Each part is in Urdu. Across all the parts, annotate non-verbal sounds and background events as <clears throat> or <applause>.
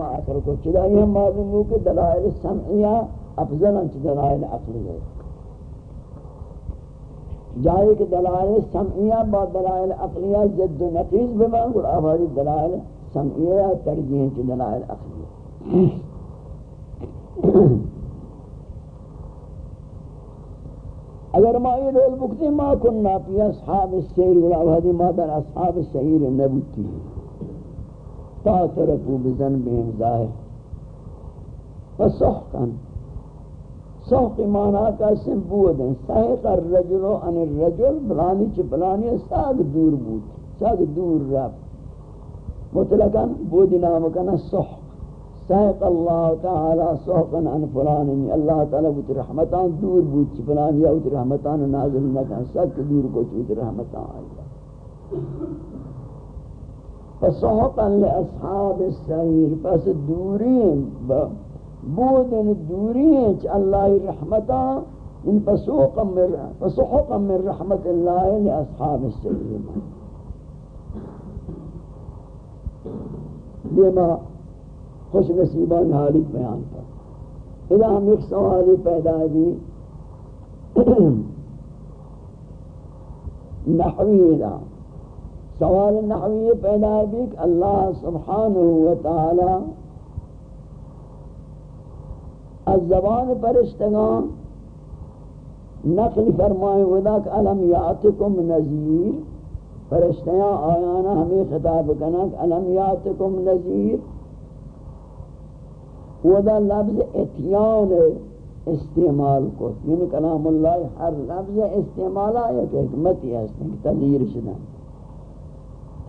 آخر کو چلائی ہم معلوم ہو کہ دلائل سمعیہ افضل انچ دلائل عقلیہ جائے کہ دلائل سمعیہ با دلائل عقلیہ جد و نقیز بمان اور آبادی دلائل سمعیہ ترجیح انچ دلائل عقلیہ اگر ما یہ رول بکتے ما کننا پی اصحاب السیر ولا وحدی ما در اصحاب السیر نبوتی تا ترکو بزن بهم ظاہر. فسحقا سحق مانا کا اسم بود ہیں سحق الرجل عن الرجل بلانی چھ بلانی ساگ دور بود. ساگ دور رب. مطلقا بود نام کنا سحق سحق اللہ تعالی سحقا عن فلان. اللہ تعالی بود رحمتان دور بود. چھ فلان یا بود رحمتان نازل نکن. ساگ دور کو چھ رحمتان. آئیہ فسحقا لأصحاب السعير. پس دورین بودن دورین چ اللہ رحمتا ان فسحقا من فسحقا من رحمت اللہ لأصحاب السعير. دیما خوش نصیبان حالی بیان پر اذا ہم ایک سوالی پیدا بھی <clears throat> نحوی اذا سوال نحوی پیدا بھی کہ اللہ سبحانہ و تعالی از زبان پرشتگان نقل فرمائے ودا کہ علم یاتکم نذیر فرشتیاں آیانا ہمیں خطاب کرنا کہ علم یاتکم نذیر ودا لفظ اتیان استعمال کو یعنی کلام اللہ ہر لفظ استعمال آیا کہ حکمتی ہے اس میں تذیر شدن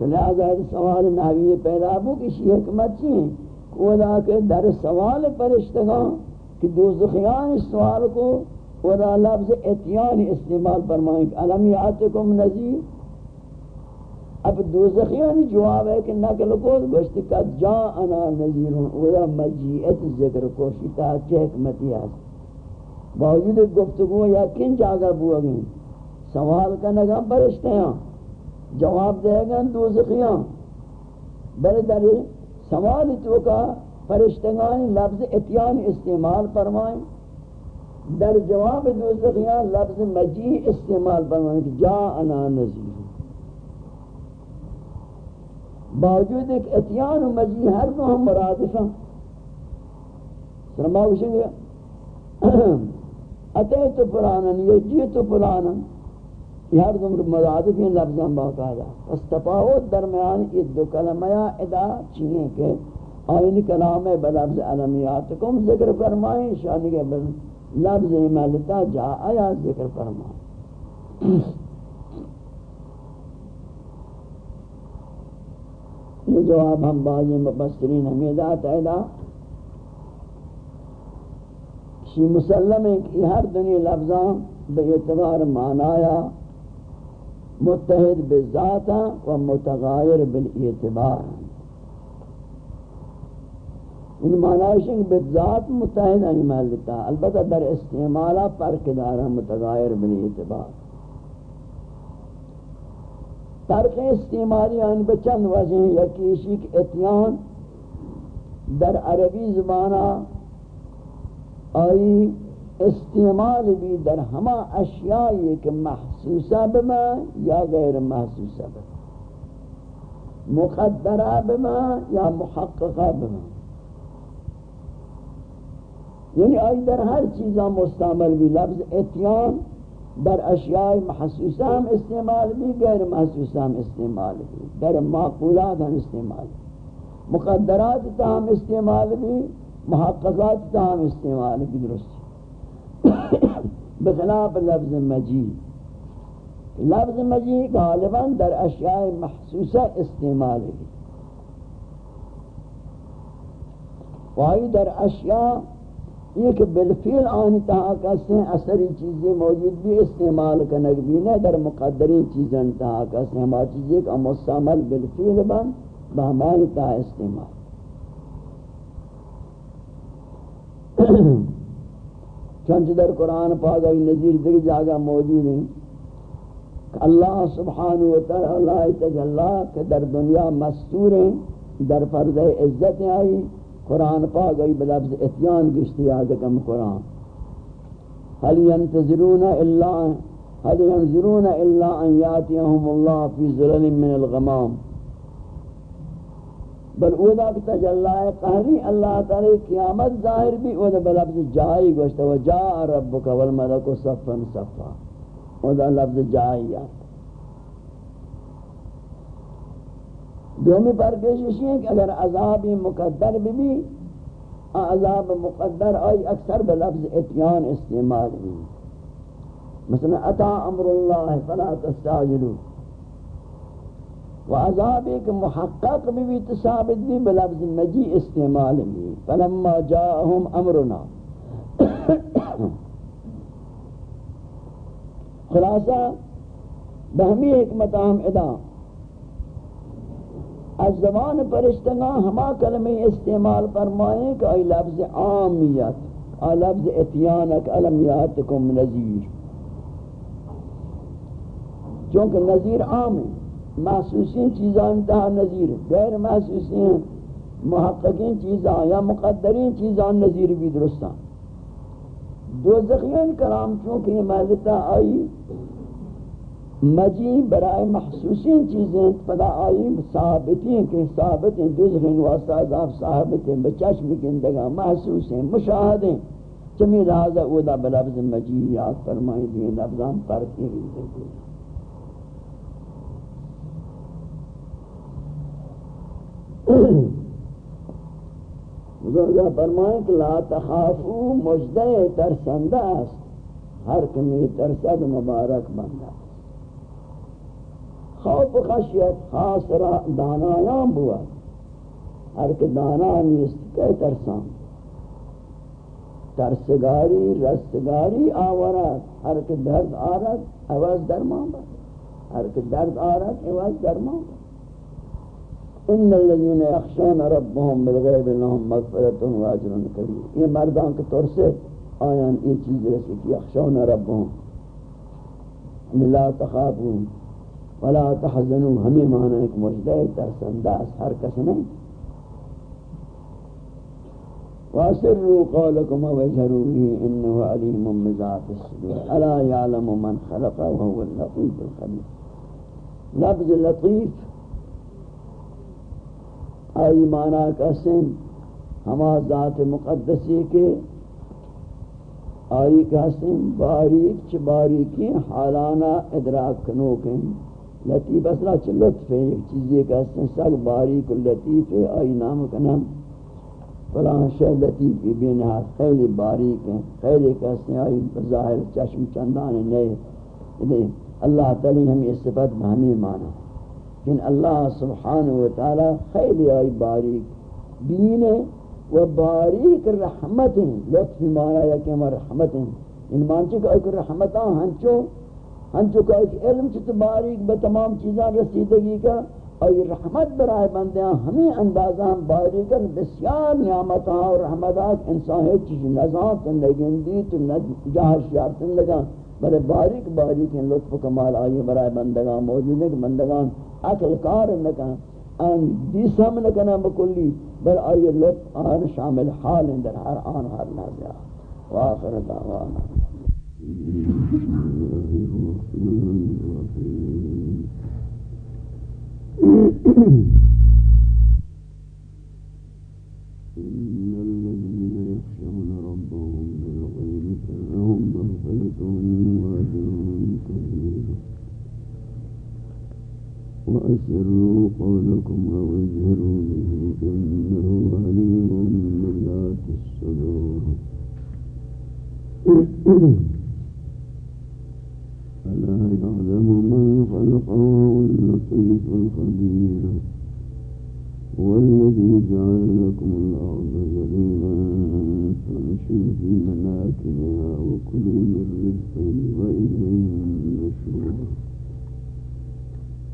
تو لہذا سوال نحوی پیدا ہو کسی حکمت چیئے کودا کہ در سوال پرشتگان کہ دوزخیان اس سوال کو کودا لفظ اتیان استعمال فرمائیں کہ علم یاتکم نزیر اب دوزخیان جواب ہے کہ نقل کو گوشت کا جا انا نزیرون ودا مجیعت ذکر کو شتا چہ حکمتی ہے باوجود گفتگو یا کن جاگہ بوا گئی سوال کا نگاہ پرشتیاں جواب دے گا دوزخیاں۔ بلے در سوال تو کا فرشتگان لفظ اتیان استعمال فرمائیں۔ در جواب دوزخیاں لفظ مجیع استعمال فرمائیں کہ جا انا نزیر باوجود ایک اتیان و مجیع ہر دو ہم مرادفہ سرما کشیں گے <clears throat> اتیت فلانن یجیت فلانن یہ ہر دم مرادف ہیں لفظاں باقاعدہ اس تفاوت درمیان یہ دو کلمہ ادا چیئے کہ آئین کلام بلفظ علمیاتکم ذکر فرمائیں شانی کے لفظ ملتا جا آیا ذکر فرمائیں۔ یہ جواب ہم بعضی مبصرین ہمیں دات ادا شی مسلم ہے کہ ہر دنیا لفظاں بے اعتبار معنایا متحد بالذات و متغایر بالاعتبار. ان معنی ہے کہ متحد نہیں ملتا. البتہ در استعمالا فرق دارا متغایر بالاعتبار. فرق استعمالی آن بچند وجہ یکی شک اتیان در عربی زبانہ آئی استعمال بھی در ہما اشیاء کہ محسوسہ بما یا غیر محسوسہ بما. مقدرہ بما یا محققہ بما. یعنی آئی در ہر چیزاں مستعمل بھی لفظ اتیان در اشیاء محسوسہ ہم استعمال بھی، غیر محسوسہ ہم استعمال بھی، در معقولات ہم استعمال بھی. مقدرات تا ہم استعمال بھی، محققات تا ہم استعمال بھی، درست. <coughs> بخلاف لفظ مجید. لفظ مجید غالباً در اشیاء محسوسہ استعمال ہے. وائی در اشیاء یہ کہ بالفعل آنی تہا کسے اثری چیزیں موجود بھی استعمال کنگ بھی نہ، در مقدری چیزیں تہا کسے ہما چیزیں کہ مستعمل بالفعل بن بہمانی تہا استعمال. <coughs> چنچ در قرآن پاک ای نظیر دیکھ جاگہ موجود ہیں کہ اللہ سبحانہ وتعالی تجلا کہ در دنیا مستور ہیں، در فرض عزت آئی، قرآن پاک ای بلفظ اتیان گشتی یاد کم قرآن۔ هل ينتظرون الا هل ينظرون الا ان ياتيهم الله في ظلل من الغمام۔ بل اودا کی تجلی قہری اللہ تعالی قیامت ظاہر بھی اودا بلفظ جائی گوشتا و جاء ربک والملک صفا صفا اودا لفظ جائی آتا دومی پر کشش یہ کہ اگر عذاب مقدر بھی بھی عذاب مقدر آئی اکثر بلفظ اتیان استعمال بھی۔ مثلا اتا امر اللہ فلا تستعجلو۔ و عذاب ایک محقق بھی بھی تصابت بھی بلفظ مجی استعمال بھی. فلما جاءہم امرنا. خلاصہ بہمی حکمت ہم ادا. از زبان پرشتگاں ہما کلمہ استعمال فرمائیں کہ ای لفظ عامیت ای لفظ اتیانک علم یاتکم نظیر چونکہ نظیر عام ہے۔ محسوسین چیزاں انتہا نظیر، غیر محسوسین، محققین چیزاں یا مقدرین چیزاں نظیر بھی درستاں دو زخیان کلام چونکہ یہ محلتا آئی مجی برائے محسوسین چیزیں پدا آئی ثابتی ہیں کہ ثابت ہیں دوزخین واسطہ عذاب ثابت ہیں بچشم کندگا محسوس ہیں مشاہد ہیں چمی لہذا اودا بلفظ مجی یاد فرمائی دیں لفظان پرتی ہیں بزرگا فرمائیں کہ لا تخافو، مجدہ ترسندہ است. ہر کمی ترسد مبارک بندہ خوف خشیت خاص را دانایان بود ہر کہ دانا نیست کہ ترسان. ترسگاری، رستگاری آورد ہر کہ درد آرد، عوض درمان بد ہر کہ درد آرد، عوض درمان بد ان الذين يخشون ربهم بالغيب لهم مغفرة واجر كبير. یہ مردان کے طور سے آیان یہ چیز رسی کہ یخشون ربهم. لا تخافون ولا تحزنوا ہمیں معنی ایک مجدہ ترسنداز ہر کس نہیں. واسروا قولكم وجهروا به انه عليم بذات الصدور. الا يعلم من خلق وهو اللطيف الخبير. لفظ لطيف اي معنی قسم ہما ذات مقدسی کے آئی قسم باریک چ باریکی حالانہ ادراک کنو کن لطیف اصلا چھ لطف ہے ایک چیز یہ کہ اس سگ باریک لطیف ہے آئی نام کا نام فلان شہ لطیف کی بے نہاد خیلی باریک ہے خیلی کہتے ہیں آئی ظاہر چشم چندان نئے اللہ تعالی ہم یہ صفت بہمی مانا۔ کہ اللہ سبحانہ وتعالی خیلی آئی باریک بین و باریک رحمت ہیں، لطف مانا یا کہ ہمارا رحمت ہیں۔ ان مانچے کہ ایک رحمتاں ہنچو ہم چکا ایک علم چت باریک بتمام چیزاں رسیدگی کا، اور یہ رحمت برائے بندیاں ہمیں اندازہ ہم باریکن بسیار نعمتاں اور رحمتات انسان ہے چیز نظام تو نگندی تو جہاں شیارتن لگا بلے باریک باریک ان لطف کمال آئیے برائے بندگان موجود ہے کہ بندگان عقل کار نہ کہ آن دیس ہم نکنا بکلی بل ائے لب آن شامل حال اندر ہر آن ہر لحظہ وآخر دعوانا۔ إن الذين يخشون ربهم بالغيب فلهم مغفرة وأسروا قولكم أو اجهروا به إنه عليم بذات الصدور. ألا يعلم من خلق وهو اللطيف الخبير هو الذي جعل لكم الأرض ذليلا فامشوا في مناكبها وكلوا من رزقه وإليه النشور.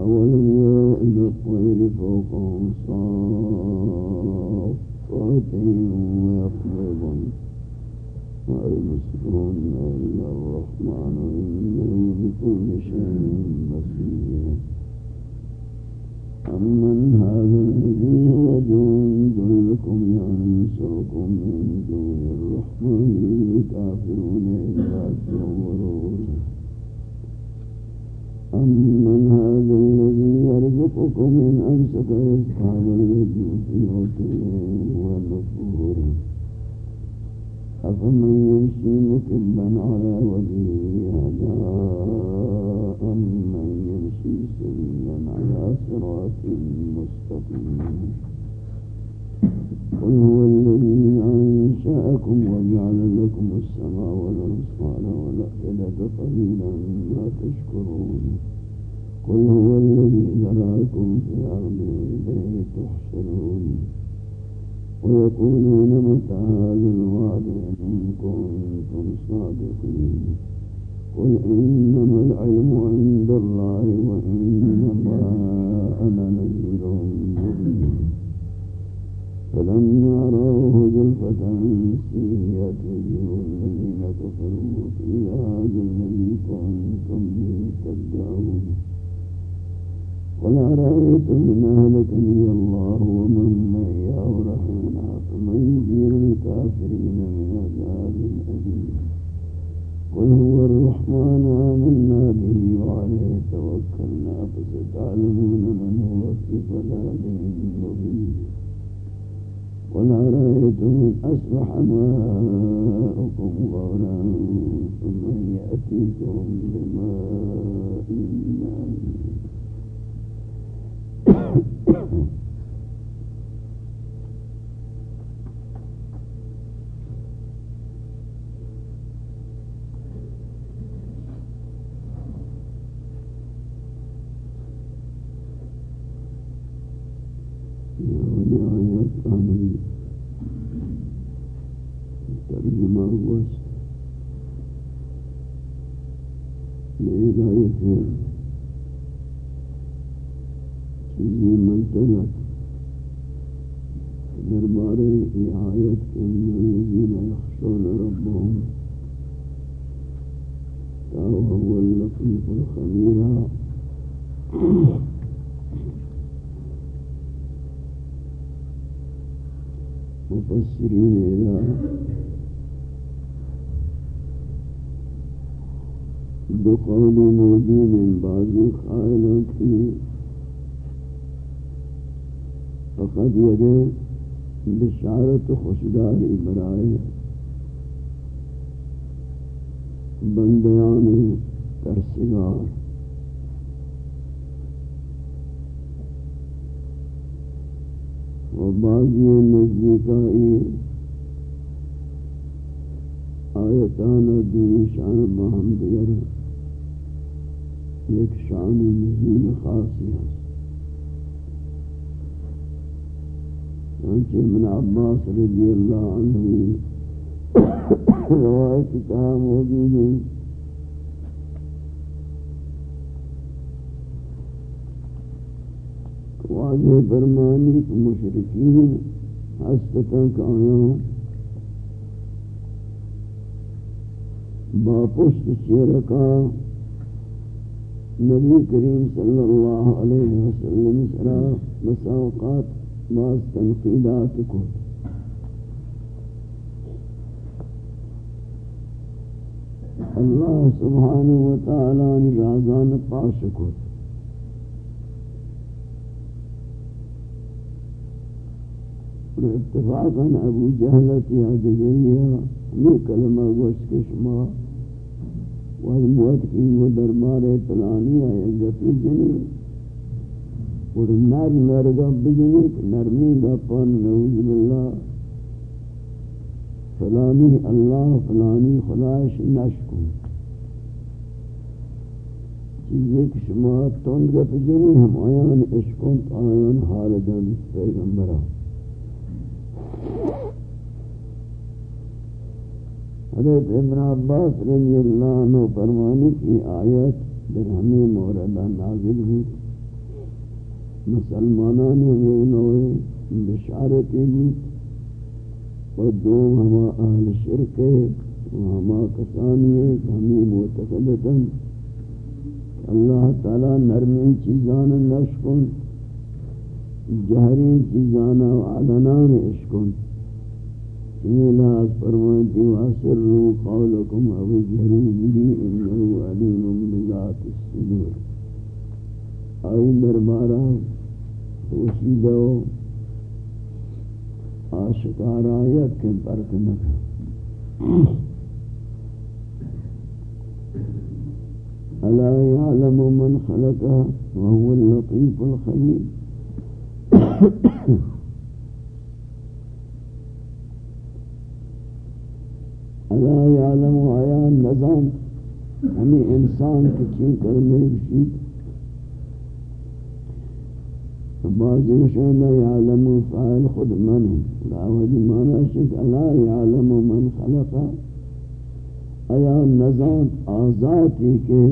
أولم يروا إلى الطير فوقهم صافات ويقبضن ما يبصرون إلا الرحمن إنه بكل شيء بصير أمن هذا الذي هو جند لكم ينصركم من دون الرحمن إن الكافرون إلا كفرون أمن يرزقكم من أمسك الوجود في عتوه ونفور أفمن يمشي مكبا على وجهه هدى أمن يمشي سويا على صراط مستقيم. قل هو الذي أنشأكم وجعل لكم السماء والأبصار والأفئدة قليلا ما تشكرون. قل هو الذي ذراكم في الأرض وإليه تحشرون. ويقولون متى هذا الوعد إن كنتم صادقين. قل إنما العلم عند الله وإنما أنا نذير مبين فلما رأوه زلفة سيئت وجوه الذين كفروا قيل هذا الذي كنتم به تدعون قل أرأيتم إن أهلكني الله ومن معي رحمنا فمن يجير الكافرين من عذاب أليم. قل هو الرحمن آمنا به وعليه توكلنا. فستعلمون من هو في ضلال مبين. قل أرأيتم إن أصبح ماؤكم غورا فمن يأتيكم بماء Oh! دلت دربارے یہ آیت کہ ان الذين يخشون ربهم وهو اللطيف الخبير مفسرين إلى دو قول موجود بعض قائلات خائلات کی فقط بشارت خوشداری برائے بندیان ترسگار و بعضی نزدیکائی آیتان و دین شان باہم دیگر ایک شان نزول خاصی ہے چنانچہ ابن عباس رضی اللہ عنہ روایت کہا موجود ہے۔ واضح فرمانی کہ مشرکین حسدتاں کائیوں با پشت چیرکا نبی کریم صلی اللہ علیہ وسلم سرا مساوقات بعض تنقیدات کو۔ اللہ سبحانہ وتعالی نے رازان پاس کو۔ اتفاقا ابو جہلت یا دیگریہ ہمیں کلمہ گوشت کے شما والموت کی وہ دربار پلانی ہے گفی جنی اور نر مرگا بجنی نرمی دا پان نعوذ باللہ فلانی اللہ فلانی خدایش نشکو چیزیں کہ شما تند گپ جنی ہم آیان عشقون آیان حال دن پیغمبرہ حضرت ابن عباس رضی اللہ عنہ فرمانی کی آیت در ہمیں موردہ نازل ہوئی مسلمانان یہ نوع بشارتی بھی و دوم ہما اہل شرک و ہما کسانی ایک ہمیں معتقدتا اللہ تعالی نرمی چیزان نشکن جہری چیزان و علنان اشکن سمیلہ فرمائیتی واسروا قولکم او جہری بھی انہو علیم بذات الصدور۔ آئی دربارہ توشیدہ آشکار آیت کے پرک نکا ألا يعلم من خلقها وهو اللطيف الخبير ألا يعلم آيان نظام ہمیں انسان کی چین کرنے بعض وشن يعلم فاعل خود من دعوت مانا شک الا يعلم من خلق. ایا نظام آزادی کے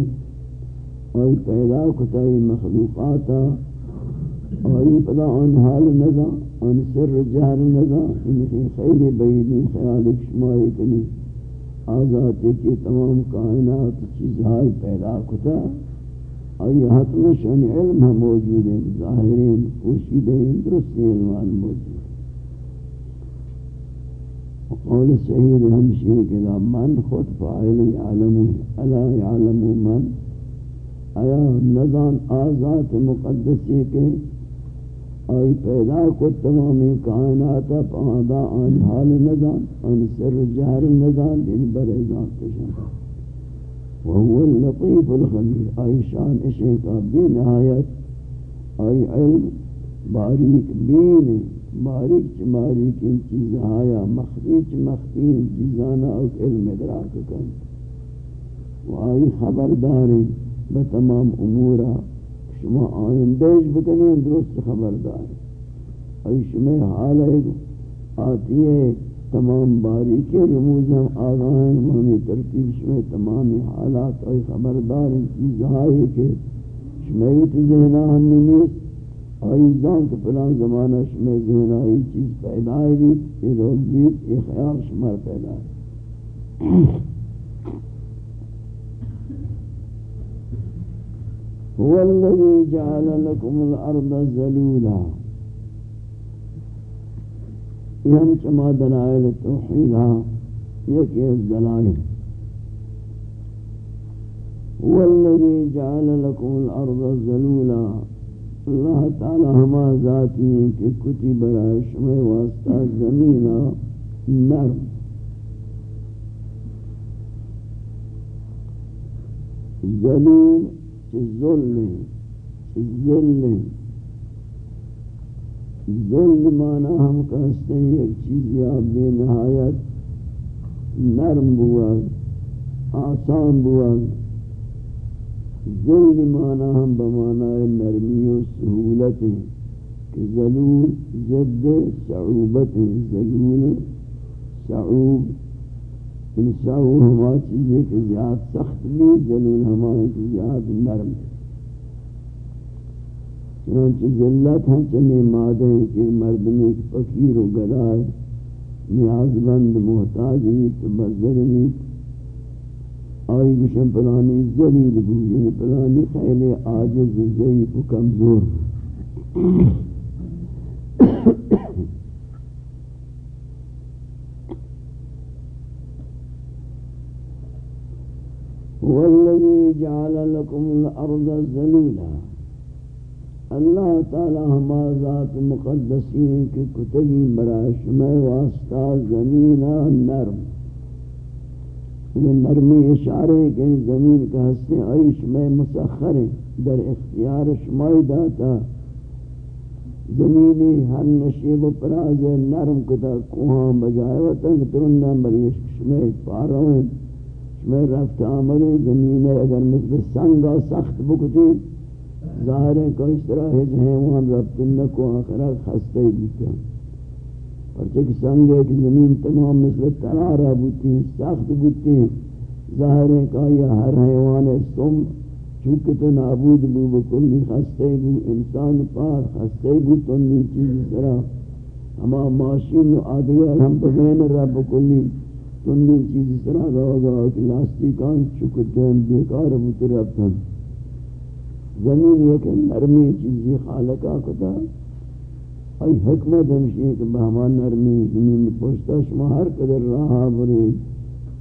اور پیدا کتائی مخلوقات اور پدا ان حال نظام ان سر جہر نظام ان کی خیلی بیدی خیال شمائی کنی. آزادی کی تمام کائنات چیزہائی پیدا کتا. آئی حتم شان علم ہم موجود ہیں ظاہرین پوشیدیں درستی علمان موجود. وقول صحیح ہمشی کہ من خود فاعل عالم الا يعلم من. آیا نظام آزاد مقدسی کے آئی پیدا کو تمامی کائنات پادا آن حال نظام آن سر جہر نظام دن یعنی بر ذات تشہر وهو اللطيف الخبير. أي شان إشيكا بين آيات أي علم باریک بین، باریک چ باریک ان چیز آیا مخفی چ مخفی ان چیزانا او علم ادراک کن. و آئی خبرداری بتمام امورا. شما آئندیش بکنین، درست خبرداری. آئی شما حال آتی ہے تمام باریکی رموز ہم آگاہیں ہمیں ترتیب شمیں تمام حالات اور خبردار ان چیز آئی کہ شمیت ذہنہ ہمیں نیست آئی زان کہ پلان زمانہ شمیں ذہنہ آئی چیز پیدا ہے بھی یہ روز بھی یہ خیال شمار پیدا ہے۔ هو الذي جعل لكم الأرض ذلولا۔ یہ ہم چما دلائل توحید ہاں یک ایک دلائل. هو جعل لكم الأرض ذلولا اللہ تعالی ہما ذاتی ہیں کہ کتی برای شمع واسطہ زمین نرم. ذلیل ذل ذل ذل مانا ہم کہتے ہیں ایک چیز یا بے نہایت نرم بوا آسان بوا ذل مانا ہم بمانا نرمی و سہولت ہیں کہ ذلول زد صعوبت ذلول صعوب. ان ہما چیزیں کہ زیاد سخت بھی ذلول ہما چیزیں زیاد نرم. ہے چنانچہ ذلت ہم چنے مادے کہ مردمی فقیر و گدائے نیاز بند محتاج میت بزر میت آئی گشن پلانی ذلیل بو پلانی خیل آجز ضعیف و کمزور <coughs> والذي جعل لكم الأرض ذلولا اللہ تعالی ہما ذات مقدسی کی کتبی برای شمع واسطہ زمین نرم۔ یہ نرمی اشارے کہ زمین کا حصے آئی شمع مسخر در اختیار شمع داتا۔ زمینی ہر نشیب و پراز نرم کتا کوہاں بجائے وطن ترندہ بری شمع پارویں شمع رفت آمدے زمین اگر مثل سنگا سخت بکتی۔ ظاہر ہے کہ اس طرح ہے جہاں وہاں ربط نکو آخرہ خستے بیتا پرچہ سنگ ہے کہ زمین تمام مثل ترارہ بوتی ہیں، سخت بوتی ہیں۔ ظاہر ہے کہ یہ ہر حیوان سم، چونکہ تو نابود بو بکلی خستے بو، انسان پاس خستے بو، تو نہیں چیز طرح۔ اما ماشین و آدگر ہم بغین رب کلی تندی چیزی سرا گاہ گاہ کہ لاستیکان چکتے ہیں، بیکار بوت ربتن زمین یک نرمی چیزی خالقہ کتا، ای حکمت ہمشی ہے کہ بہمان نرمی، زمین پوشتا شما ہر قدر راہا برید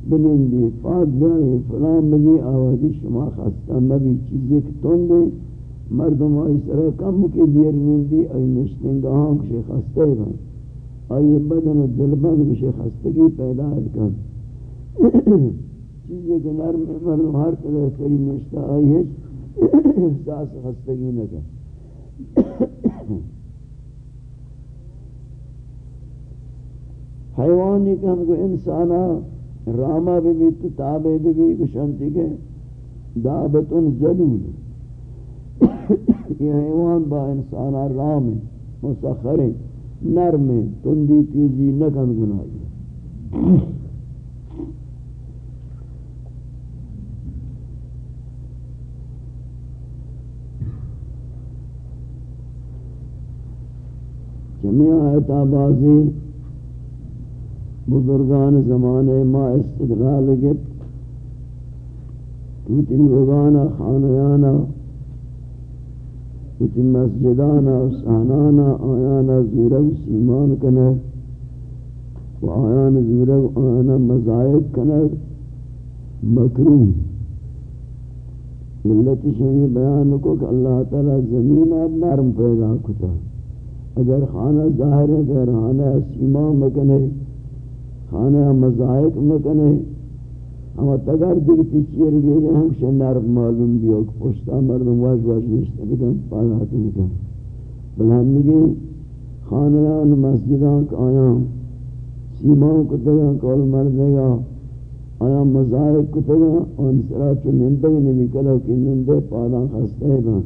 بلندی فاد بیائی فلان بگی آوازی شما خستا مبی چیزی که تندی مردم آئی سر کم کی دیر نندی، آئی نشتنگاہاں کشی خستے بن، آئی بدن و دل بند کشی خستگی پیدا کن۔ <coughs> چیزی که نرم مردم ہر قدر کری نشتا آئی ہے <coughs> احساس خستگی نکن. <coughs> حیوانی کہ ہم کو انسانا راما بھی بھی، تتابے بھی بھی کشنتی کے دابتن ذلول <coughs> یہ حیوان با انسان رام مسخر نرم تندی تیزی نکن گناہی جميع آیتا بازی بزرگان زمانے ما استدلال گت. توتی لوگانا خانیانا توتی مسجدانا سانانا آیانا زورگ سیمان کنر و آیان زورگ آیانا مزائد کنر مکروح ملت شمی بیان کو کہ اللہ تعالی زمین اب نرم پیدا کتا. اگر خانہ ظاہر ہے کہ خانہ سیمان مکنے خانہ مزائق مکنے اما تگر دیگتی چیر گئے ہم شنر معلوم بیو کہ پشتا مردم واج واج نشتا بکن پالات بکن۔ بلہم نگے خانیان مسجدان کا آیا سیمان کو تگا کول مردے گا، آیا مزائق کو تگا ان سرا چو نندگ نبی کلو کی نندے پالان خستے ہیں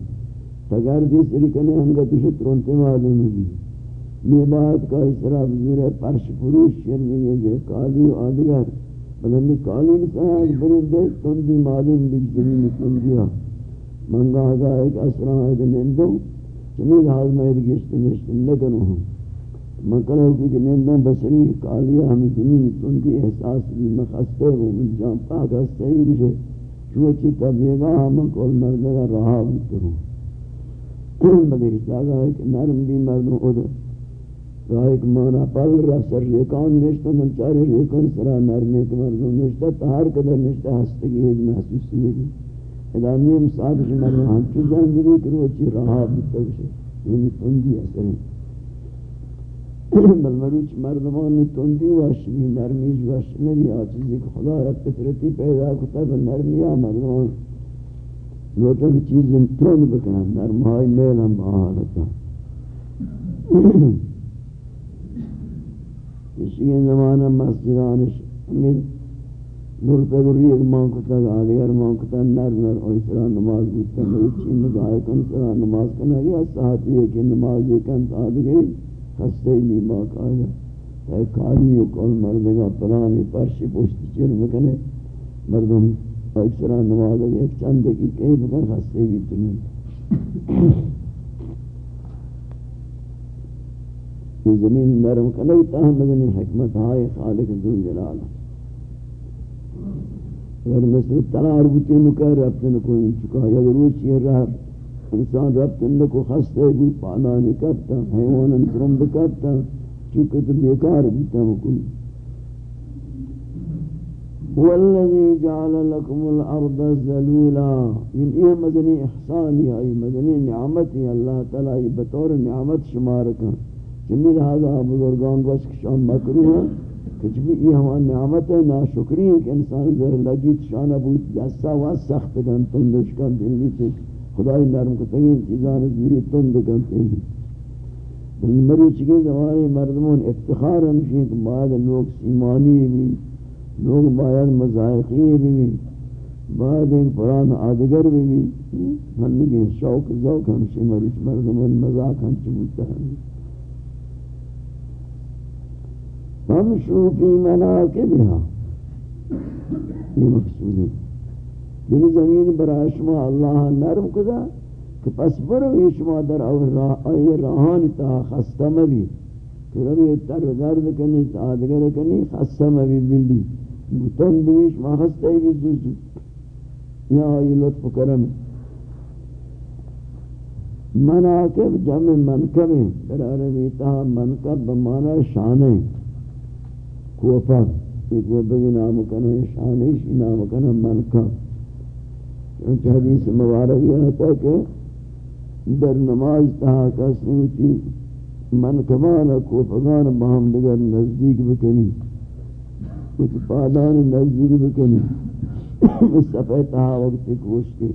تگر دی سرکنے ہنگا تشت رونتے معلوم بھی یہ بات کا اس طرح پرش پروش شرمی یہ جے کالی و آدگر بلندی کالی نسان برندے تندی معلوم بک زمین تندیا منگا ہزا ایک اسران ہے کہ نندو چنید حال میں گشت نشت نکنو ہوں۔ من کلو کہ نندو بسری کالی ہمیں زمین تندی احساس بھی مخستے ہوں من جان پاک ہستے ہی کچھے چوچی طبیعہ ہم کل مردگا رہا بھی بکروں بلے جاگا ہے کہ نرم بھی مردوں ادھر ایک مانا پل را سر ریکان نشتا من چاری ریکان سرا نرمی که مردم نشتا تا هر قدر نشتا هستگی هیچ محسوس نگی ادا نیم سادش جی مردم ہاں ہنچو زندگی کرو، چی رہا بیتا بشه یعنی تندی اثر ہے۔ بل مروچ مردمان تندی واشمی نرمیش واشمی بھی آچیزی که خدا رب پترتی پیدا کتا، بل نرمی ها مردمان۔ لوٹا کی چیز تند بکنن در نرمهای میل هم آهالتا اسی زمانہ مسجدانش ہمیں نورتا گری ایک ماں کو تک آدھگر ماں کو نر نر اور اسرا نماز بودتا مروچی مدعای کن اسرا نماز کنا گیا ساعتی ہے کہ نماز دیکن تا آدھگری خستے ہی ماں کا آیا ایک آدمی و کول مردگا پرانی پرشی پوشتی چیر مکنے مردم اکسرا نماز ایک چند کی کئی بکن خستے بھی تنین یہ زمین نرم کنی تاہم مدنی حکمت ہائے خالق ذو جلال اگر مثل تلار بوتی مکر ربطن کو ان چکا یا روچ یہ رہ انسان ربطن کو خستے بھی پانانی کرتا حیوانا کرم بکرتا چکہ تو بیکار بیتا مکل هو الذي جعل لكم الارض ذلولا. ان یہ مدنی احسانی ہے مدنی نعمت ہے اللہ تعالی بطور نعمت شمار کر چمی لہذا بزرگان گوش شان مکروح ہیں کہ چمی یہ ہمان نعمت ہے، ناشکری ہے کہ انسان زہر لگیت شانہ بود جسا و سخت کن تندش کن دلی سے خدای نرم کو تگین چیزان زوری تند کن تگین بل مری چکے زمانے مردمون افتخار ہمشی کہ بعد لوگ سیمانی بھی لوگ باید مزائقی بھی بعد ایک پران آدگر بھی بھی من لگیں شوق، ذوق ہمشی مریچ مردمون مزاق ہمچی بودتا ہے. فمشو فی مناکبها یہ مقصود ہے. یعنی زمین برای شما اللہ نرم کدا کہ پس برو شما در آئی راہان تا خستہ مبی ربی تر گرد کنی، سادگر کنی، خسم ابی بلی۔ بطن بیش ما خستے بھی دوزو یا آئی لطف کرم۔ مناکب جمع منکب در عربی تہا منکب بمانا شانے کوپا۔ ایک وہ بگی نام کنا شانے شی نام کنا منکب۔ چونچہ حدیث مبارک یہ ہوتا کہ در نماز تہا کسی من کمان کو پگان باہم دیگر نزدیک بکنی، کچھ پادان نزدیک بکنی <coughs> صفحہ تہا وقت کوش کے۔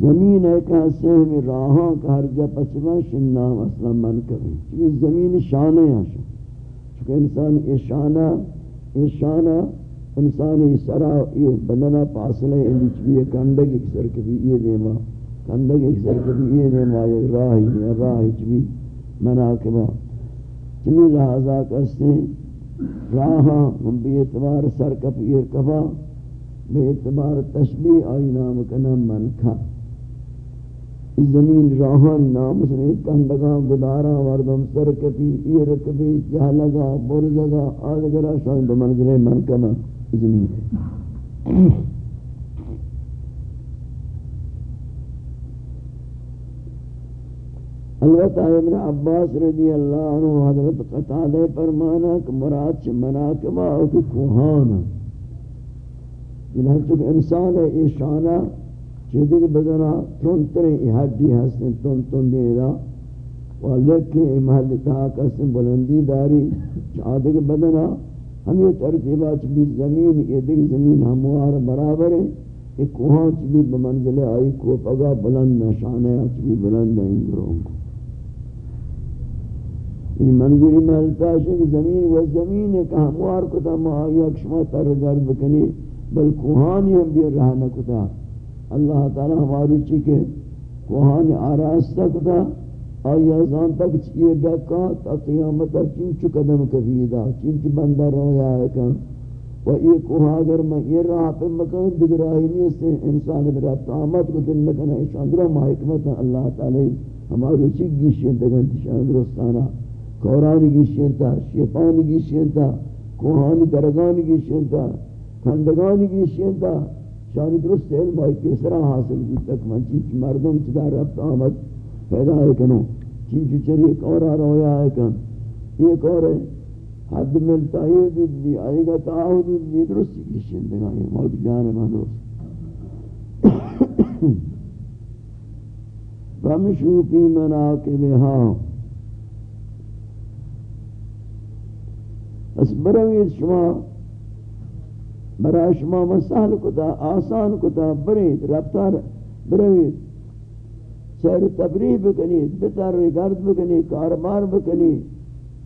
زمین ہے کہ سہم راہاں کا ہر جا پچما شنام اصلا من کریں چونکہ زمین شانہ ہے چونکہ انسان اشانہ اشانہ انسانی سرا، یہ بندنا پاسلے اندیچ بھی ہے کندگ ایک سر کبھی یہ دیما۔ کندگ ایک سر کبھی یہ دیما یہ راہی ہے راہی چبی مناکبہ چمی لحاظہ کستے راہاں ہم بھی اعتبار سر کپ یہ کبا بے اعتبار تشبیح آئی نام کنا منکھا اس زمین راہان نام سنے کندگاں گدارا، وردم سر کپی یہ رکبی جہلگا برزگا آدگرہ شاہد بمنزل منکمہ زمین. ہے البتہ ابن عباس رضی اللہ عنہ حضرت قطادہ فرمانا کہ مراد سے مناکبہ او کہ کوہانا جنہاں چکہ انسان ہے ایشانہ چیدی کے بدنا تون ترین احادی ہستن تون تون دینا والدہ محل تحاق ہستن بلندی داری چادی کے بدنا ہم یہ ترتیبات بھی زمین، یہ دیکھ زمین ہموار برابر ہے۔ ایک کوہاں چبی بمنزل آئی کو پگا بلند نشانے چبی بلند ہیں گروہوں کو۔ یعنی ان منظوری محلتا ہے کہ زمین و زمین ہے کہ ہموار کتا، ما آئی اکشما تر گرد بکنی، بل کوہانی ہم بھی رہنا کتا اللہ تعالی ہمارو چی کوہانی آراستہ کتا. آئی ازان تک چیئے ڈکا تا قیامت چنچو قدم کبیدہ چنچو بندہ رویا ہے کن؟ و یہ کوہا اگر میں یہ راہ پہ مکان دگراہی نہیں سے انسان رب آمد کو دل لکنا اشان درہ محکمت اللہ تعالی ہمارو چی گیشین تگن تشان درستانا. کورانی گیشین تا شیطانی گیشین تا کوہانی درگانی گیشین تا کھندگانی گیشین تا شانی درست علم آئی کسرا حاصل کی تک من چیچ مردم چدا رب آمد، پیدا ہے کنو چیچو چری ایک اور آ رویا ہے کن، ایک اور ہے حد ملتا ہی دید بھی آئے گا تعاہد بھی درستی کی شندگائی موت جان من درست. <coughs> فمشو فی مناکبہا اس بروید شما، برای شما مسهل کتا، آسان کتا، برید، رفتار بروید. سیر تبریح بکنید، بتر گرد بکنید کاربار بکنید.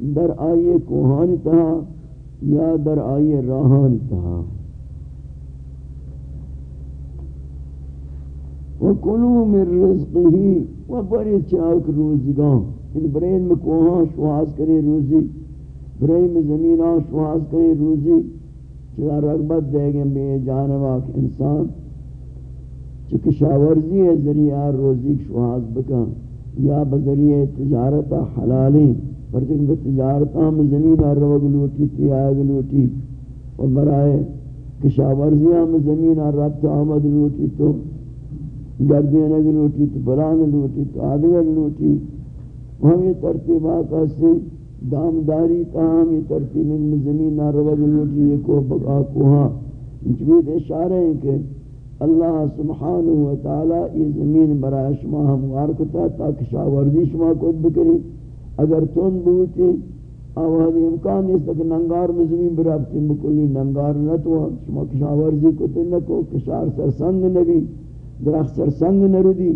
در آئیے کوہان تہا یا در آئیے راہان تہا وَكُلُوا مِن رِزْقِهِ وَبَرِ چاک روزگاں ان برین میں کوہاں شواز کرے روزی. برین میں زمیناں شواز کرے روزی چلا رغبت دے گے بے جانواک انسان کشاورزی ہے ذریعہ روزی شواز بکن، یا بذریعہ تجارت حلالی پر جن تجارت ہم زمین اور روگ لوٹی تھی آگ لوٹی اور برائے کشاورزی ہم زمین اور ربط آمد لوٹی تو، گردین اگ لوٹی تو بران لوٹی تو آدگر لوٹی ہم یہ ترتیبات سے دامداری تاہم یہ ترتیب زمین روگ لوٹی یہ کو بقا کوہاں۔ انچوید اشارہ ہیں کہ اللہ سبحانہ و تعالی یہ زمین برای شما ہموار کتا تاکہ شاوردی شما کود بکری۔ اگر تون بوتی آوازی امکان نہیں تک ننگار میں زمین برابتی مکلی ننگار نہ تو شما کشاورزی کتے نکو، کشار سرسنگ نبی، درخت سرسنگ نردی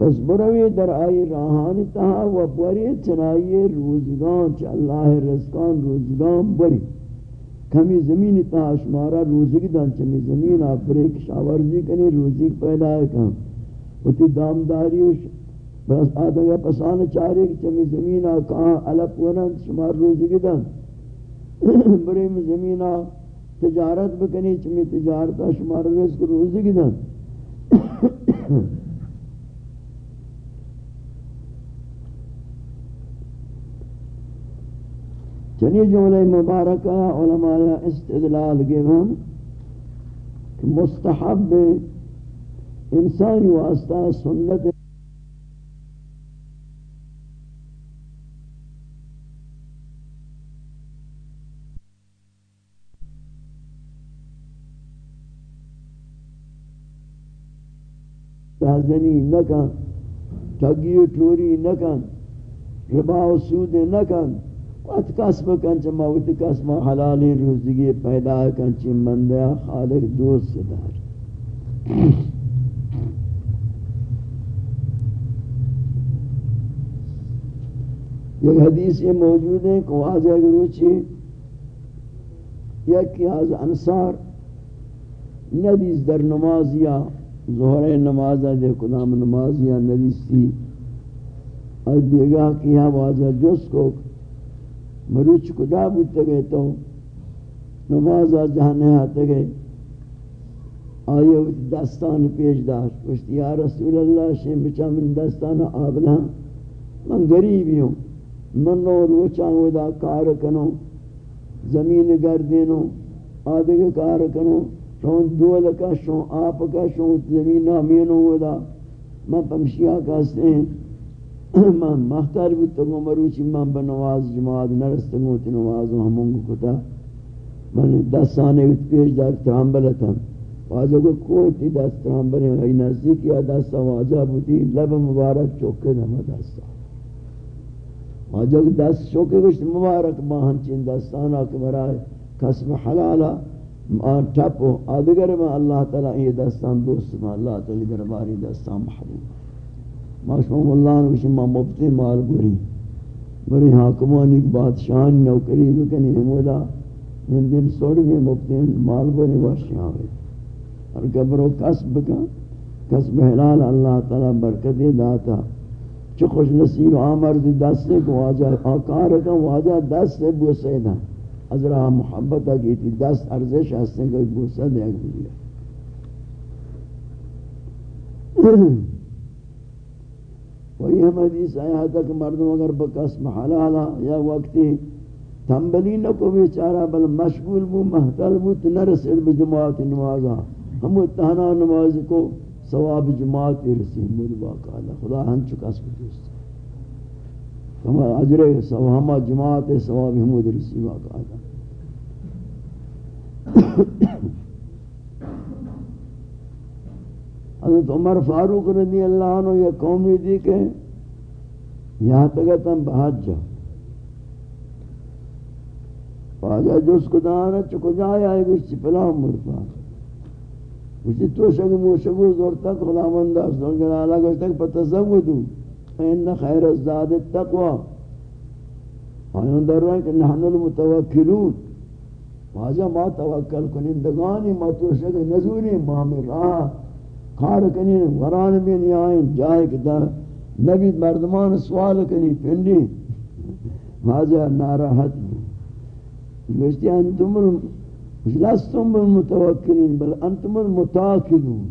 پس بروی در آئی راہانی تہا و بری چنائی روزگان چا اللہ رزقان روزگان بری کمی زمین تا شمارا روزی کی دان چمی زمین آپ بریک شاورزی کنی روزی پیدا ہے کام ہوتی دامداری و بس آدھا پسان چارے کی چمی زمین آپ کہاں علپ ونن شمار روزی کی دان <clears throat> بریم زمین آپ تجارت بکنی چمی تجارت شمار رزق روزی کی <clears throat> چنی جملہ مبارکہ علماء استدلال کے ہم مستحب انسانی واسطہ سنت زنی نکن ٹگی و ٹوری نکن ربا و سود نکن وقت کسب کن چا موت کسب حلالی روزگی پیدا کن چا مندیا خالق دوست دار. یک حدیث یہ موجود ہے کہ واضح گروچی یک از انصار ندیز در نماز یا ظہر نماز دے کدام نماز یا نریسی اور بیگاہ کیا واضح جس کو مروچ کجا بودتے گئے تو؟ نماز جہانے آتے گئے آئیے دستان پیش داشت کشتی یا رسول اللہ شیم بچا من دستان آبنا۔ من غریبی ہوں۔ من نو روچا ہوں دا کار کنو زمین گردینو آدھے کار کنو شون دول کا شون آپ کا شون زمین نامین ہو دا۔ میں پمشیہ کہستے ہیں میں مختار بھی تو مروچی میں بنواز جماعت نرستنگو تی نوازو ہمونگو کتا. میں دس سانے ویت پیش دا ترامبلتا واجہ کو کوئی تی دس ترامبلیں ای نزدیک یا دس واجہ بودی، لب مبارک چوکے دم دس واجہ کو دس چوکے گوشت مبارک باہن چین دستانا کے برائے قسم حلالا آن ٹپو آدگر میں اللہ تعالی یہ دستان دوست میں اللہ تعالی درباری دستان محبوب. ماشمام اللہ نے کچھ ماں مبتی مال گری بری حاکمانی بادشاہان، نوکری بکنی ہمودا ان دن سوڑ بھی مبتی مال گری واشیاں ہوئے اور کبرو قصب کا، قصب حلال، اللہ تعالی برکتی داتا۔ چو خوش نصیب آمرد دست کو واجہ آکار کا واجہ دستے دست بوسیدہ ازرا محبت کی تھی، دس ارزش ہستے کوئی بوسا دے گیا وہی ہم حدیث آیا تھا کہ مردم اگر بقسم حلالا یا وقتی تنبلی نہ کو بیچارہ، بل مشغول بو، محتل بو تو نرسل بجماعت نمازا ہم اتحنا نماز کو ثواب جماعت رسی، مول باقا خدا ہم چکا سکو دوست۔ ہم اجر ثواب ہم جماعت ثواب ہم رسی باقا حضرت عمر فاروق رضی اللہ عنہ یہ قومی دی کہ یہاں تک تم بہت جا پاجا جو اس کو دانا چکو جایا ہے کچھ پلا مرفا کچھ تو شک مو شکو زور تک خدا مندہ زور جلالا کچھ تک پتزودو فإن خیر الزاد التقوى آیان در رہا ہے کہ نحن المتوکلون۔ واجہ ما توکل کنندگانی، ما توشک نزوری ما میں راہ کار کنی، وران میں نیائیں جائے کہ دا نبی مردمان سوال کنی پنڈی واجہ ناراحت۔ گوشتی انتم لستم بالمتوکلین بل انتم المتاکلون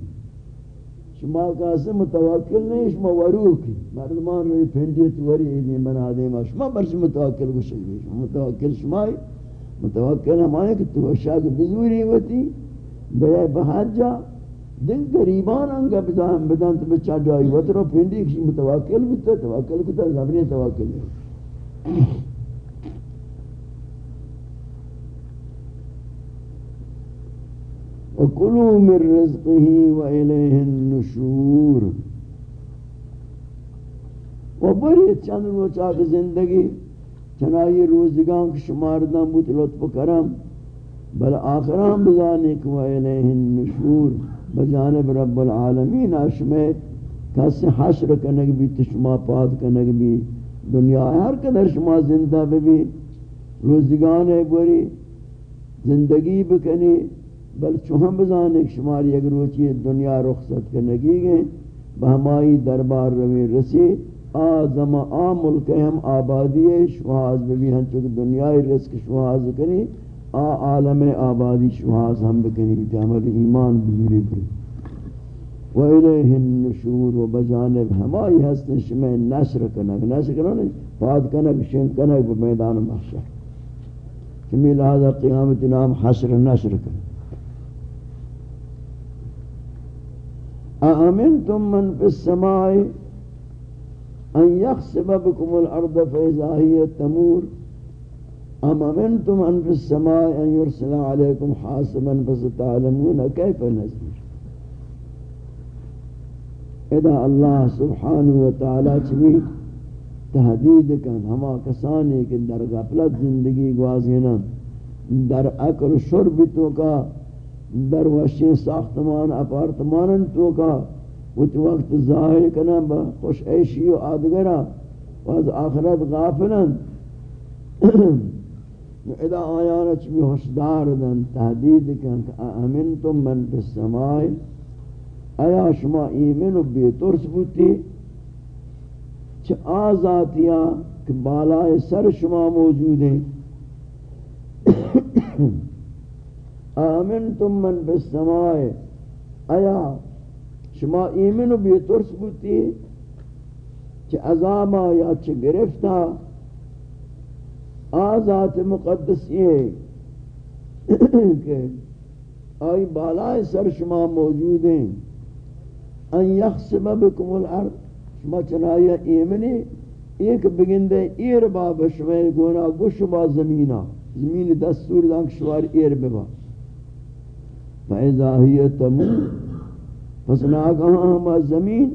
شما کاسے متوکل نہیں، شما وروکی مردمان روی پنڈیت وری اینی بنا دے شما برش متوکل گوشتی شما متوکل شمائی۔ متوکل ہمارے کہ تو شاک بزوری ہوتی، بے بحجہ دن گریبان انگا بدان بدان تو بچہ جائی وطرو پھنڈی کسی متوکل بتا توکل کتا، زمین توکل ہے۔ وَكُلُوا مِن رِزْقِهِ وَإِلَيْهِ النُّشُورِ۔ و بری چند روچا کے زندگی چنائی روزگان کی شمار دن بود، لطف کرم، بل آخران بزانک و الیہ النشور۔ بجانب رب العالمین اشمے کس حشر کنگ بھی تشما پاد کنگ بھی، دنیا ہر قدر شما زندہ بھی روزگان ہے بری، زندگی بکنی، بل چوہم بزانک شماری اگر روچی دنیا رخصت کنگی گئے، بہمائی دربار روی رسید آزم آ ملک ہم آبادی شواز بھی ہم چونکہ دنیای رزق شواز کنی آ عالم آبادی شواز ہم بکنی کہ عمل ایمان بجوری کریں وإليه النشور وبجانب ہمائی ہستن شمع نشر کنک نشر کنک پاد کنک شن کنک بمیدان محشر. شمی لہذا قیامت نام حشر نشر کنک أأمنتم من في السماء أن يخسب بكم الأرض فإذا هي تمور؟ أم أمنتم من في السماء أن يرسل عليكم حاسبا فستعلمون كيف نزل ادا اللہ سبحانہ وتعالی چوی تحدید کن ہما کسانی کہ در غفلت زندگی گوازینا در اکل شرب تو کا در وشی ساختمان اپارتمان تو کا وقت وقت ظاہر کنا با خوش عیشی و آدگرہ و از آخرت غافلا <clears throat> ادا آیانا چوی حسدار دن تحدید کن امنتم من پس سمائی آیا شما ایمن و بیترس بوتی چھ آزاتیاں کہ بالائے سر شما موجود ہیں؟ آمن تم من بسمائے آیا شما ایمن و بیترس بوتی چھ عذابا یا چھ گرفتا آزات مقدسی ہے کہ آئی بالائے سر شما موجود ہیں۔ ان یخسب بکم الارض۔ شما چنایا ایمنی، ایک بگندے ایر با بشوے گونا گوش با زمینا زمین دستور دانک شوار ایر ببا۔ فیضا ہی تمون پس ناگاہ ہما زمین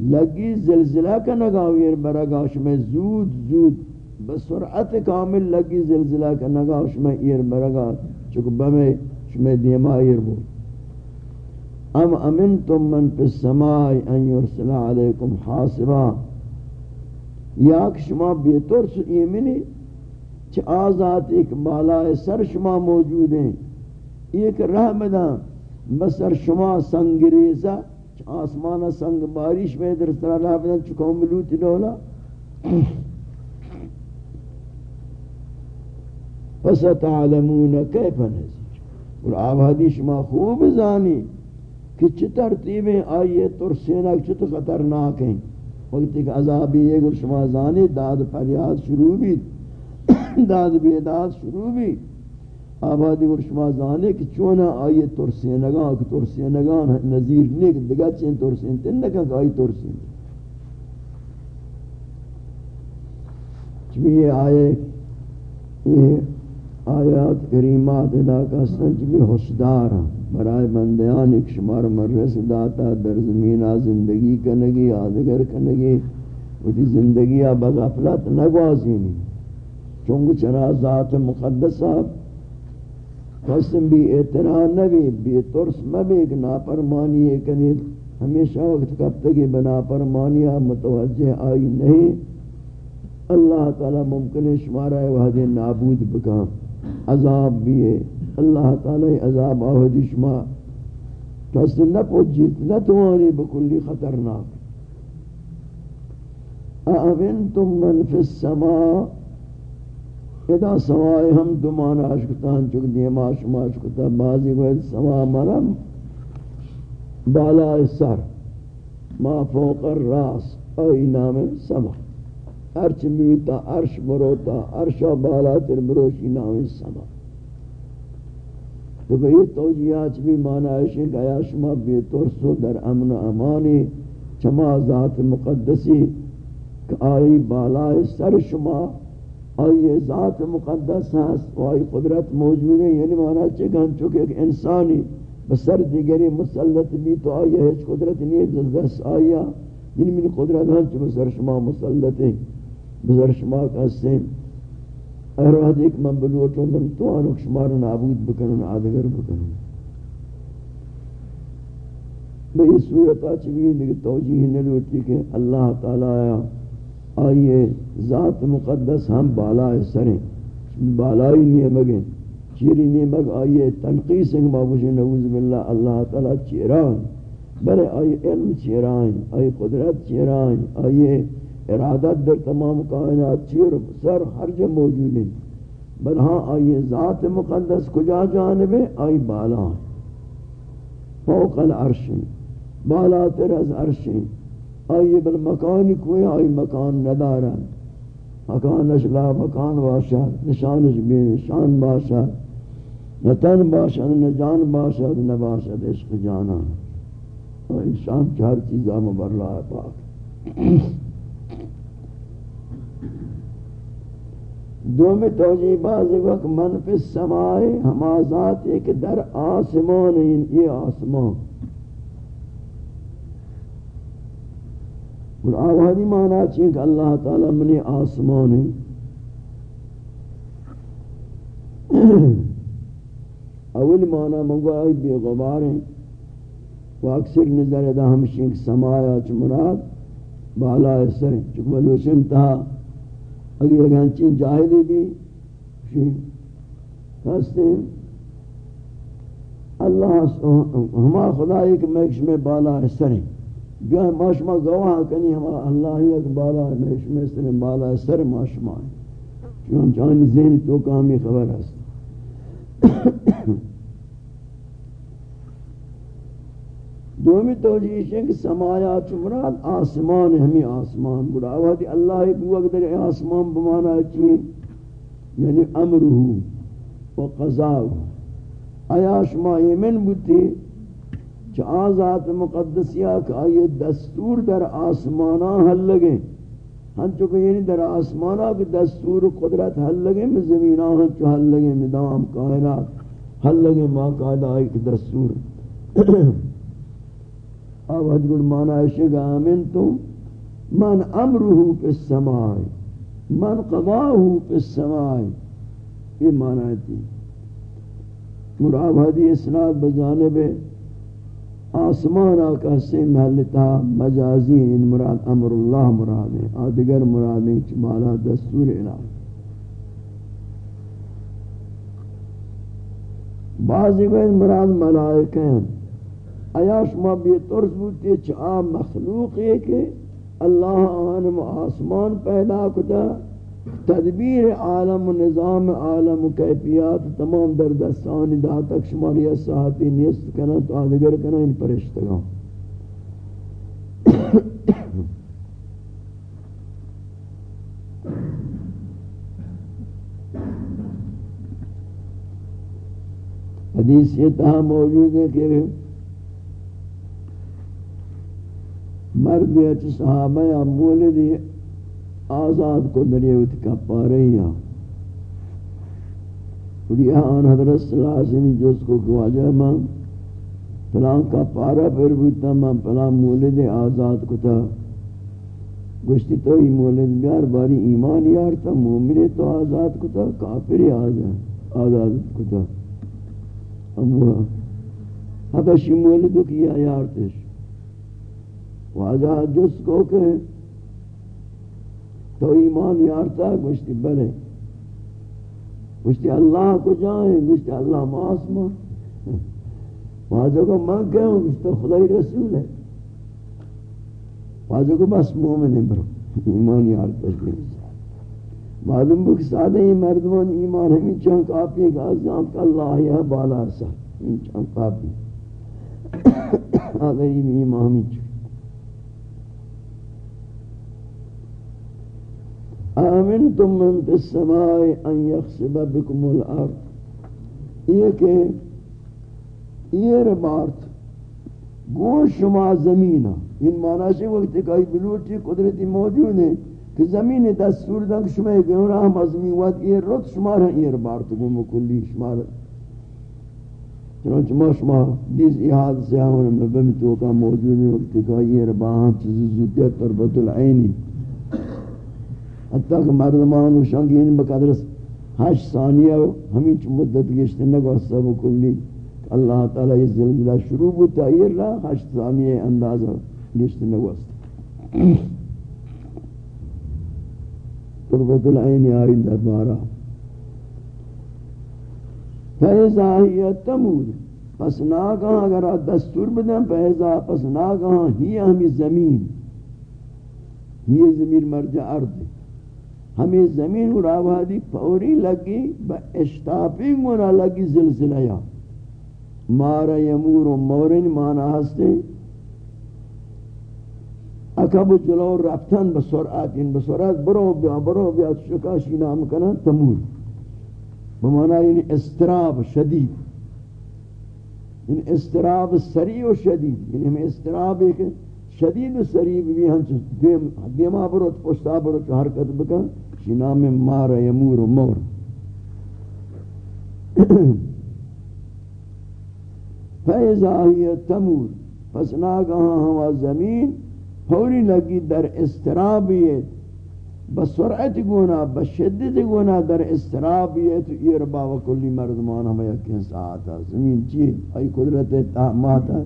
لگی زلزلہ کا نگاویر برگا شما زود زود بسرعت کامل لگی زلزلہ کا نگاہ شما ایر برگا چکو بمیں شما دیما ایر بود۔ ام امنتم من فی السماء ان یرسل علیکم حاسبا یا کہ شما بیتر سو ایمنی چھ آزاد ایک بالائے سر شما موجود ہیں۔ ایک رحمدہ بسر شما سنگریزا چھ آسمانا سنگ بارش میں در سر رحمدہ چکو ملوتی دولا فستعلمون کیف نزیر اور آبادی شما خوب زانی کہ چھ ترتیبیں آئیے ترسینک چھ تو خطرناک ہیں. وقت ایک عذابی یہ گل شما زانی داد فریاد شروع بھی <coughs> داد بیداد شروع بھی. آبادی گل شما زانی کہ چونا آئیے ترسینگان کہ ترسینگان نظیر نیک دگا چین ترسین تن نکا کہ آئی ترسین چبی یہ آئے یہ آیات کریمات ادا کا سنچ بھی حسدار برائے بندیان ایک شمار مرس داتا در زمینہ زندگی کنگی، آدگر کنگی. وہی زندگی آب بغفلت نگوازینی چونکہ چرا ذات مقدسہ قسم بھی اعتراع نبی بھی ترس مبی کہ ناپرمانی ہے کنی ہمیشہ وقت کب تک بنا پرمانیہ متوجہ آئی نہیں. اللہ تعالی ممکن شمارہ وحد نابود بکام عذاب بھی ہے۔ اللہ تعالی عذاب آہدی شما کس نہ پوجیت نہ توانی بکلی خطرناک۔ اَأَمِنْتُمْ مَنْ فِي السَّمَاءِ؟ ادا سمائے ہم دمانا عشقتان چک دیما شما عشقتا بازی گوئے سما مرم بالا سر۔ ما فوق الراس ای نام سما ارچ بیتا عرش بروتا عرشا بالا تر بروشی نام سما۔ تو یہ توجیہات بھی معنی ہے کہ آیا شما بے ترسو در امن و امانی چما ذات مقدسی کہ آئی بالائے سر شما، آئی ذات مقدس ہے آئی قدرت موجود ہے۔ یعنی معنی چکن چکے ایک انسانی بسر دیگری مسلط بھی تو آئی ہے قدرت نہیں ہے دست آیا یعنی من قدرت ہاں چکے بسر شما مسلط ہے۔ بسر شما کا سیم اراد ایک من بلوٹو من تو آنک شمار نابود بکنن، آدگر بکنن. بئی صورت آچی بھی لیکن توجیہ نلوٹی کہ اللہ تعالی آئیے، ذات مقدس ہم بالا سریں بالائی نہیں مگیں چیری نہیں مگ آئیے تنقیس انگ بابوش نعوذ باللہ، اللہ تعالی چیران۔ بلے آئیے علم چیران، آئیے قدرت چیران، آئیے ارادت در تمام کائنات چیر سر ہر جب موجود ہیں بل ہاں آئی ذات مقدس کجا جانب ہے آئی بالا۔ فوق العرش۔ بالا تر از عرشیں آئی بل مکانی کوئی، آئی مکان ندارن مکانش لا مکان باشد نشانش بی نشان باشد نتن باشد نجان باشد نباشد عشق جانا۔ آئی شان چار چیزا مبرلا پاک۔ دو میں توجیہ بعض وقت من پی سمائے ہما ذات ایک در آسمان ہیں، یہ آسمان۔ اور آوازی مانا چاہیے کہ اللہ تعالی منی آسمان ہے اول مانا منگو آئی بے غبار ہیں۔ و اکثر نظر ادا ہمشین سمایا چھ مراد بالا سر چکہ ملوشن تہا اگر اگر چین جاہلی بھی ہستے ہیں اللہ ہما خدا ایک میکش میں بالا سر ہیں۔ گاہ ماشما گواہ کنی ہم اللہ ہی ایک بالا میش میں سر بالا سر ماشما ہے چون جانی ذہن تو کامی خبر ہے <coughs> دومی توجیہ ہے کہ سمایات مراد آسمان ہمیں آسمان بڑا وقت اللہ ایک وقت در آسمان بمانا چیئے یعنی امرہو و قضاؤ۔ آیا شما ایمن بوتی چا آزات مقدسیہ کہ آئیے دستور در آسمانا حل لگے۔ ہم چکے یعنی در آسمانا کہ دستور و قدرت حل لگے، میں زمینہ ہم چو حل لگے، میں دوام کائنات حل لگے ما قائدہ آئی کہ دستور۔ اب حد گل مانا ہے آمین تم من امرہو پی السمائی من قضاہو پی السمائی یہ مانا ہے تھی مراب حدی اسناد بجانب آسمان آکا سے محلتا مجازی ان یعنی مراد امر اللہ مراد ہے آدگر مراد ہے چمالا دستور الہ۔ بعضی کو مراد ملائکہ ہیں۔ آیا شما بیترس بودتی چاہ مخلوق ہے کہ اللہ آنم آسمان پیدا کتا، تدبیر عالم و نظام عالم و کیفیات تمام در دستان دا تک شماری ساعتی نیست کنا تو آدگر کنا ان پرشتگاں <coughs> حدیث یہ تہا موجود ہے کہ مرد یا صحابہ یا مولدی آزاد کو دریوت کا پا رہی ہیں۔ یہ آن حضرت صلی اللہ علیہ وسلم جس کو گواجہ ماں پلان کا پارا پھر بودتا ماں پلان مولد آزاد کو تھا۔ گشتی تو ہی مولد بیار باری ایمان یار تھا، مومن تو آزاد کو تھا، کافر آزاد آزاد کو تھا۔ اب وہ حبشی مولدو کیا یار تش واجہ جس کو کہ تو ایمان یارتا ہے گوشتی بلے۔ گوشتی اللہ کو جائیں گوشتی اللہ معاسمہ واجہ کو من کہوں گوشتی خدای رسول ہے۔ واجہ کو بس مومن ہے برو، ایمان یارتا ہے۔ معلوم بک سادہ ہی مردمان ایمان ہمیں چونک آپ یہ گازیان کہ اللہ یہ بالا سا ہمیں چونک آپ اگر ایمان ہمیں چونک آمنتم من فی السماء ان یخسب بکم الارض. یہ کہ یہ رباط گو شما زمینہ ان معنی سے وقت کئی بلوٹی قدرتی موجود ہے کہ زمین دستور دنگ شما گئے راہ مزمین وقت یہ رت شما رہا یہ رباط گو مکلی شما رہا چنانچہ ما شما دیز احاد سے ہمیں مبہم توقع موجود ہے وقت کئی یہ رباط چیزی زودیت تربت العینی. حتی کہ مردمان و شنگین بقدر ہشت ثانیہ ہمیں چھ مدت گشتے نگو سب کلی. اللہ تعالی یہ زلزلہ شروع بوتا یہ رہا ہشت ثانیہ اندازہ گشتے نگو قربت العین آئی دربارہ فیضا ہی تمود. پس ناگاں اگر دستور بدن فیضا پس ناگاں ہی ہمیں زمین. یہ زمین مرجع ارض. ہمیں زمین اور آبادی فوری لگی، با اشتاپی منا لگی زلزلہ یا مارا یمور و مورن مانا ہستے۔ اکب جلو رفتن بسرعت این بسرعت برو بیا برو بیا، شکاشی نام کنن تمور بمانا این استراب شدید۔ این استراب سریع و شدید۔ یعنی ہم استراب ایک شدید و سریع بھی ہم دیما برو پشتا برو حرکت بکن شی نام مار یمور و مور. <clears throat> فیضا ہی تمور، پس ناگاہاں ہوا زمین فوری لگی در استرابیت بسرعت گونا بشدت گونا در استرابیت یہ ربا و کلی مردمان ہمیں یکین ساعتا زمین چی ای قدرت تحماتا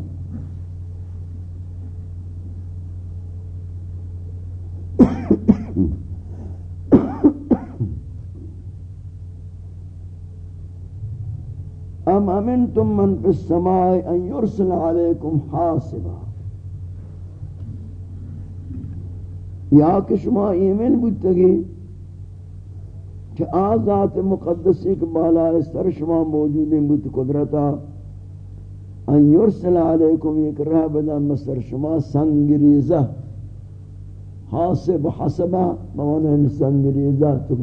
ام امنتم من فی السماء ان یرسل علیکم حاصبا. یا کہ شما ایمن بودتگی کہ آزات مقدسی کے بالا سر شما موجود ہیں بود قدرتا. ان یرسل علیکم یک رہ بدا مصر شما سنگریزہ. حاسب حسبہ موانا ہم سنگریزہ تو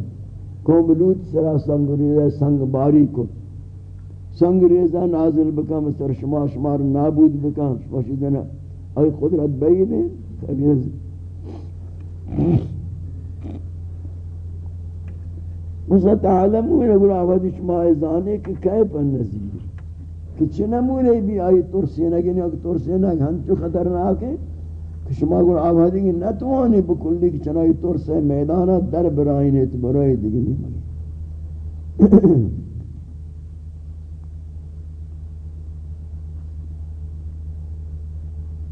قوم لوت سرا سنگریزہ، سنگ باری کو سنگریزہ نازل بکا مصر شما شمار نابود بکا شما شدنا ای قدرت بید ہے خبیز مسا تعلمون اگر آوازی، شما ازانے کہ کیف النظیر کہ چنمونے بھی آئی ترسینہ گنی اگر ترسینہ ہنچو خطرناک ہے کہ شما اگر آوازی کی نتوانی بکلی کہ چنائی ترسے میدانہ در برائنیت برائی دیگنی مگی.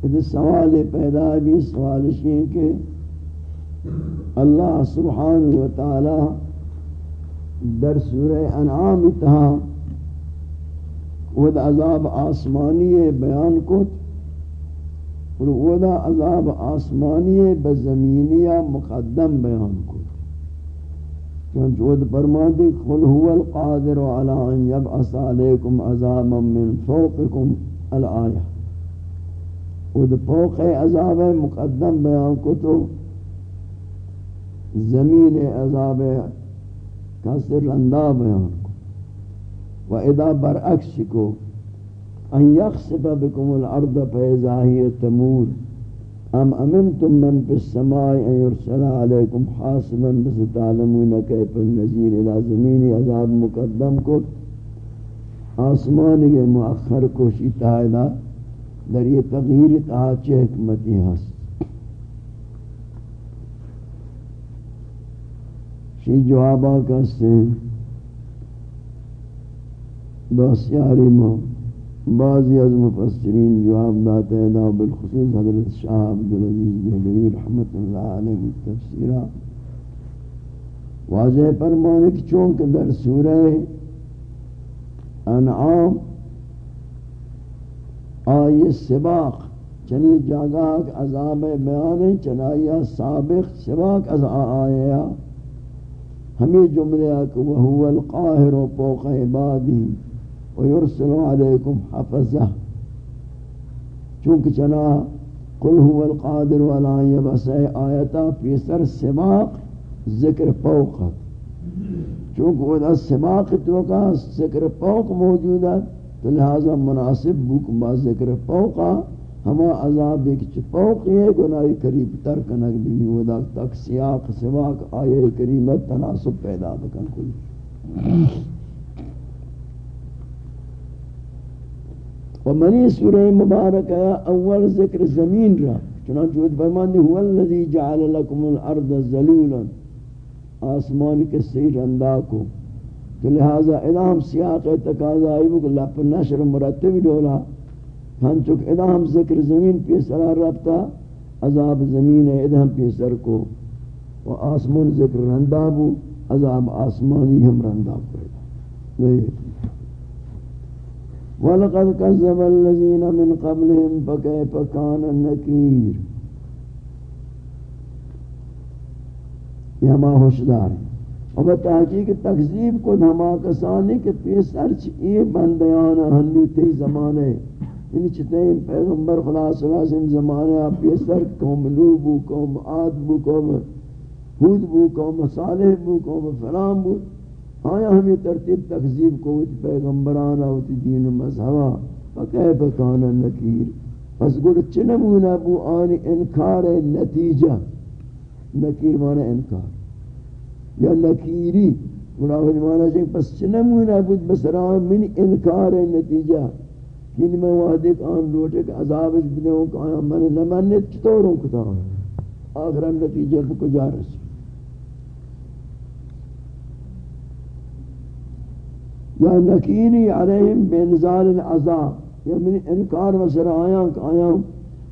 یہ سوال پیدا بھی سوال یہ کہ اللہ سبحانہ و تعالی در سورہ انعام تہا ود عذاب آسمانی بیان کت اور ودا عذاب آسمانی بزمینی مقدم بیان کت چونچہ ود فرماتی قل هو القادر على ان يبعث عليكم عذابا من فوقكم الآیہ ود فوق عذاب مقدم بیان کتو زمین عذاب کسر لندہ بیان کو و ادا برعکس کو، ان یخصف بکم الارض فیضاہی تمور. ام امنتم من فی السماء ان یرسل علیکم حاسبا بس تعلمون کیف النزیر الى زمین عذاب مقدم کو آسمان کے مؤخر کو شیطہ در یہ تغییر تاچہ حکمتی ہست۔ شی جوابا کہتے ہیں بسیاری مو بعضی از مفسرین جواب داتے ہیں دا بالخصوص حضرت شاہ عبدالعزیز دہلوی رحمت اللہ علیہ تفسیرہ۔ واضح فرمانے کہ چونکہ در سورہ انعام آئی سباق، چنی جاگہ عذاب بیان چنائیہ سابق سباق از آیا ہمیں جملے کہ وہو القاہر فوق عبادی، ویرسل علیکم حفظہ۔ چونکہ چنا، قل هو القادر ولا يبس آیتا فی سر سماق ذکر فوق۔ چونکہ وہ سماق تو کا ذکر فوق موجود ہے۔ تو لہذا مناسب بک با ذکر فوقا، ہما عذاب ایک چپوق یہ گناہی قریب تر کنک بھی ودا تک سیاق سواق آئے کریمت تناسب پیدا بکن کل۔ و منی سورہ مبارک ہے اول ذکر زمین را، چنانچہ وہ فرماندی، هو الذی جعل لكم الارض ذلولا آسمان کے سیر اندہ کو۔ تو لہذا ادام سیاق تقاضا ایبو کہ لپ نشر مرتب دولا ہم چک ادا ہم ذکر زمین پی سر رابطہ عذاب زمین ادا ہم پی سر کو، و آسمان ذکر رندابو عذاب آسمانی ہم رنداب کرے وَلَقَدْ كَذَّبَ الَّذِينَ مِنْ قَبْلِهِمْ فَكَيْفَ كَانَ النَّكِيرُ۔ یہ ہما ہوشدار ہے اور بتحقیق تقذیب کو ہما کسانی کہ پیسر چیئے بندیانا ہنو تی زمانے یعنی چتیں پیغمبر خدا صلی اللہ علیہ وسلم زمانے آپ پیسر قوم نو بو، قوم عاد بو، قوم ہود بو، قوم صالح بو، قوم فلان بو۔ آیا ہمیں ترتیب تقزیب کو پیغمبرانا ہوتی دین و مذہبہ فکیف کانا نکیر۔ پس گوڑ چنمونا بو آنی انکار نتیجہ۔ نکیر مانا انکار۔ یا نکیری گوڑا ہوئی مانا چاہیے پس چنمونا بود؟ بسران من انکار نتیجہ کین یعنی میں وعدے کہ آن لوٹے کہ عذاب اس بدے ہوں کہ آیا من نمانت چطوروں کتا؟ ہوں آخران نتیجہ بکو جا رسی یا نکینی علیہم بینزال العذاب. یا من انکار وسر آیا کہ آیا ہوں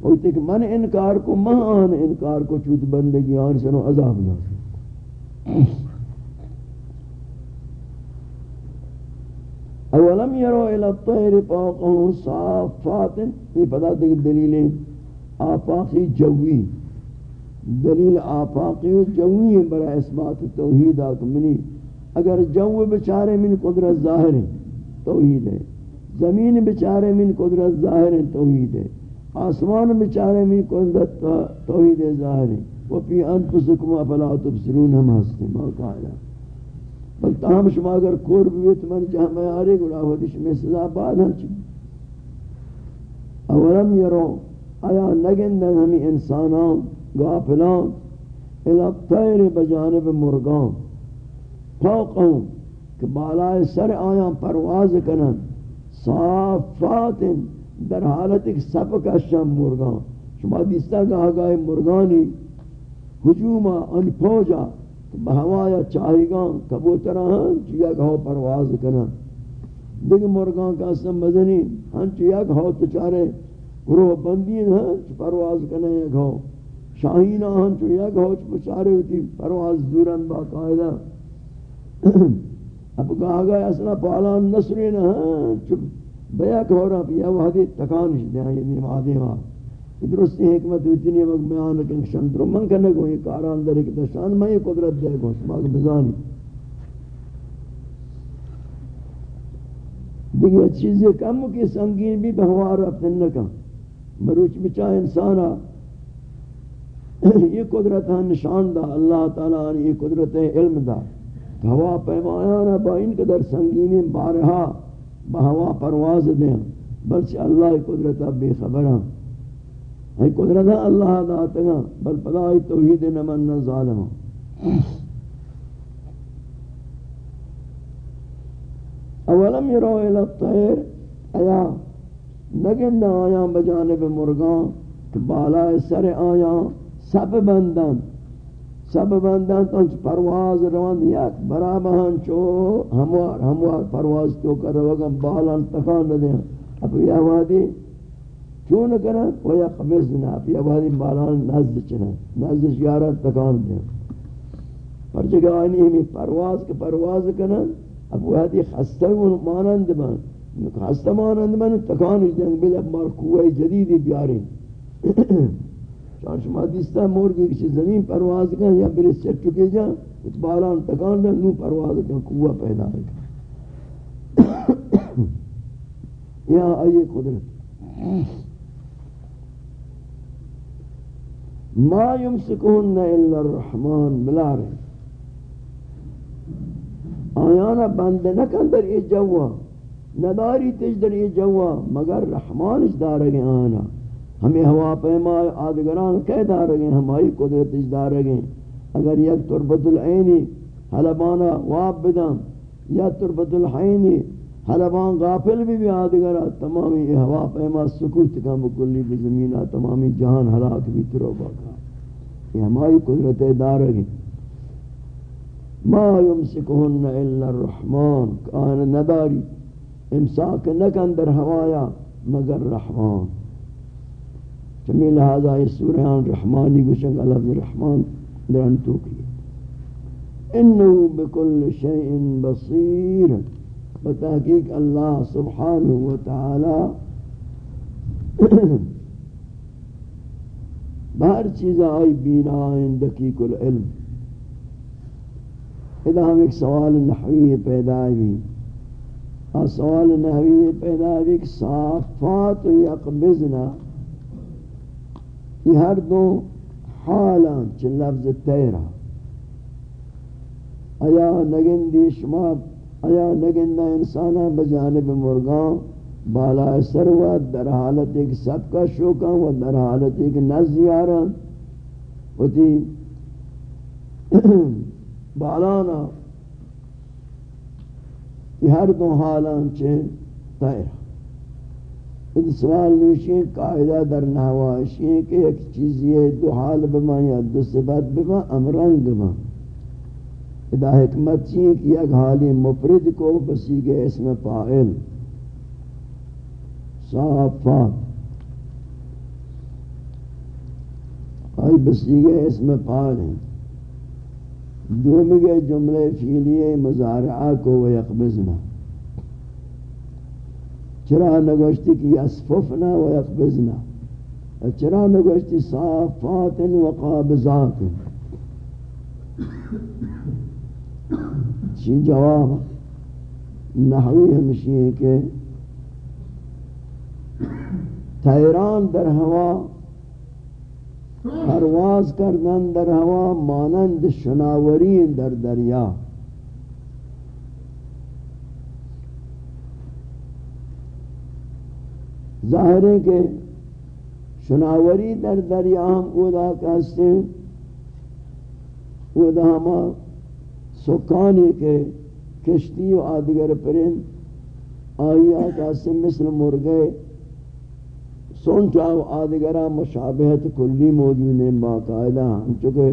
ہوتی کہ من انکار کو ماں آن انکار کو، چوت بندگی آن سنو عذاب نازل اولم یرو الى الطیر فوقهم صافات، یہ پتہ دیکھ دلیلیں آفاقی جوی، دلیل آفاقی جوی ہے برای اثبات توحید آکمنی اگر جو بچارے من قدرت ظاہر ہے توحید ہے۔ زمین بچارے من قدرت ظاہر ہے توحید ہے۔ آسمان بچارے من قدرت توحید ظاہر ہے۔ وہ پی انفسکم افلا تبصرون ہم ہستے موقع ہے بل تاہم شما اگر کور بیت من جہاں میں آرے گڑا ودش میں سزا بعد ہم چی۔ اولم یرو آیا نگندن ہمی انسانان، غافلان الى الطیر بجانب مرگان فوقهم کہ بالائے سر آیاں پرواز کنن۔ صافات در حالت ایک سپ کا مرگان شما دیستا گاہ گاہ مرگانی حجوما ان پوجا بہوایا چاہیگان کبوتران ہاں، چیا گاہ پرواز کنن دیکھ مرگان کا سم مزنی ہن ہاں، چیا گاہ تچارے گروہ بندین ہن ہاں، پرواز کنن یا گاہ شاہینہ ہن چیا گاہ پچارے ہوتی، پرواز دورن باقاعدہ۔ <clears throat> اب کہا گیا اصلا پالان نصری نہ چپ بیا کہ ہو رہا پیا وحدی تکانش دیا یعنی یہ نمادی ہاں۔ درستی حکمت اتنی وقت بیان رکھیں شندر من کرنے کو یہ کاران در ایک دشان میں یہ قدرت دے گو سماغ بزانی دیکھئے چیزیں کم کی سنگین بھی بہوار اپنے نکا مروچ بچا انسانا یہ قدرت ہے، نشان دا، اللہ تعالیٰ نے یہ قدرت ہے، علم دا۔ ہوا پیمایانا با ان قدر سنگینی بارہا، بہوا پرواز دیں۔ بلچہ اللہ قدرت اب بے خبر خبرہ ہے قدرت اللہ داتگا بل پدائی توحید نمن ظالم۔ اولم یرو الى الطیر ایا نگن آیا بجانب مرگان کہ بالائے سر آیا سب بندن۔ سب بندان تو پرواز روان یک برا بہن چو ہموار ہموار پرواز تو کر رہا بالان تکان دیں اب یہ وادی کیوں نہ کریں؟ وہ یا قبض نہ اب یہ وادی نزد چنیں نزد شیارہ تکان دیں۔ پر جگہ آئینی ہمیں پرواز کے پرواز کریں، اب وہ حدی خستہ مانند بان خستہ مانند بان تکان دیں بل اب مارکوہ جدیدی بیاریں چار شما دیستا مرگی کسی زمین پرواز کن یا برس چک چکے جا کچھ بالان تکان دن نو پرواز کن قوہ پیدا ہے یا آئی قدرت۔ ما یمسکون الا الرحمن بلا رہے آیانا بند نکن در یہ جوا نداری تج در یہ جوا، مگر رحمانش دارگے آنا۔ ہمیں ہوا پیما آدگران کہہ دارگیں ہماری قدرت اج دارگیں اگر یک تربت العینی، حلبانا واب بدن یا تربت الحینی حلبان غافل بھی بھی آدگران تمامی یہ ہوا پیما سکوت کا مکلی بھی زمینہ تمامی جہان حلاک بھی تروبا کا یہ ہماری قدرت دارگیں ما یمسکہن الا الرحمن۔ کان نداری۔ امساک نکن در ہوایا مگر رحمان۔ چمی لہذا یہ سورہان رحمانی گوشنگ لفظ رحمان دران توکی انہو بکل شیئن بصیر۔ بتحقیق اللہ سبحانہ وتعالی <coughs> بہر چیز آئی بینا دقیق العلم اذا ہم ایک سوال نحوی پیدا بھی سوال نحوی پیدا ایک صافات یقبزنا یہ ہر دو حالان چھ لفظ تیرہ آیا نگندی شما ایا نگندہ انسانا بجانب مرگان بالا سر و در حالت ایک سب کا شوکا ہاں، و در حالت ایک نزیاران ہاں۔ و تی <clears throat> بالانا یہ ہر دو حالان چھے تیرہ اس سوال نوشی، قاعدہ در نحواشی ہے کہ ایک چیز یہ دو حال بما یا دو صفت بما امران بما ادا حکمت چیئے کہ ایک حالی مفرد کو بسی گئے اسم فائل صافات۔ آئی بسی گئے اسم فائل ہیں۔ دو مگے جملے فیلیے مزارعہ کو ویقبزنا چرا نگوشتی کی اسففنا ویقبزنا چرا نگوشتی صافات وقابضات چی جواب نحوی ہمشی ہے کہ تیران در ہوا، پرواز کردن در ہوا مانند شناوری در دریا۔ ظاہر ہے کہ شناوری در دریا ہم ادا کہتے ہیں ادا ہما سکانی کے کشتی و آدگر پرند آئیا کہتے مثل مرگے سونچا و آدگرہ مشابہت کلی موجود ہیں، باقاعدہ ہم چکے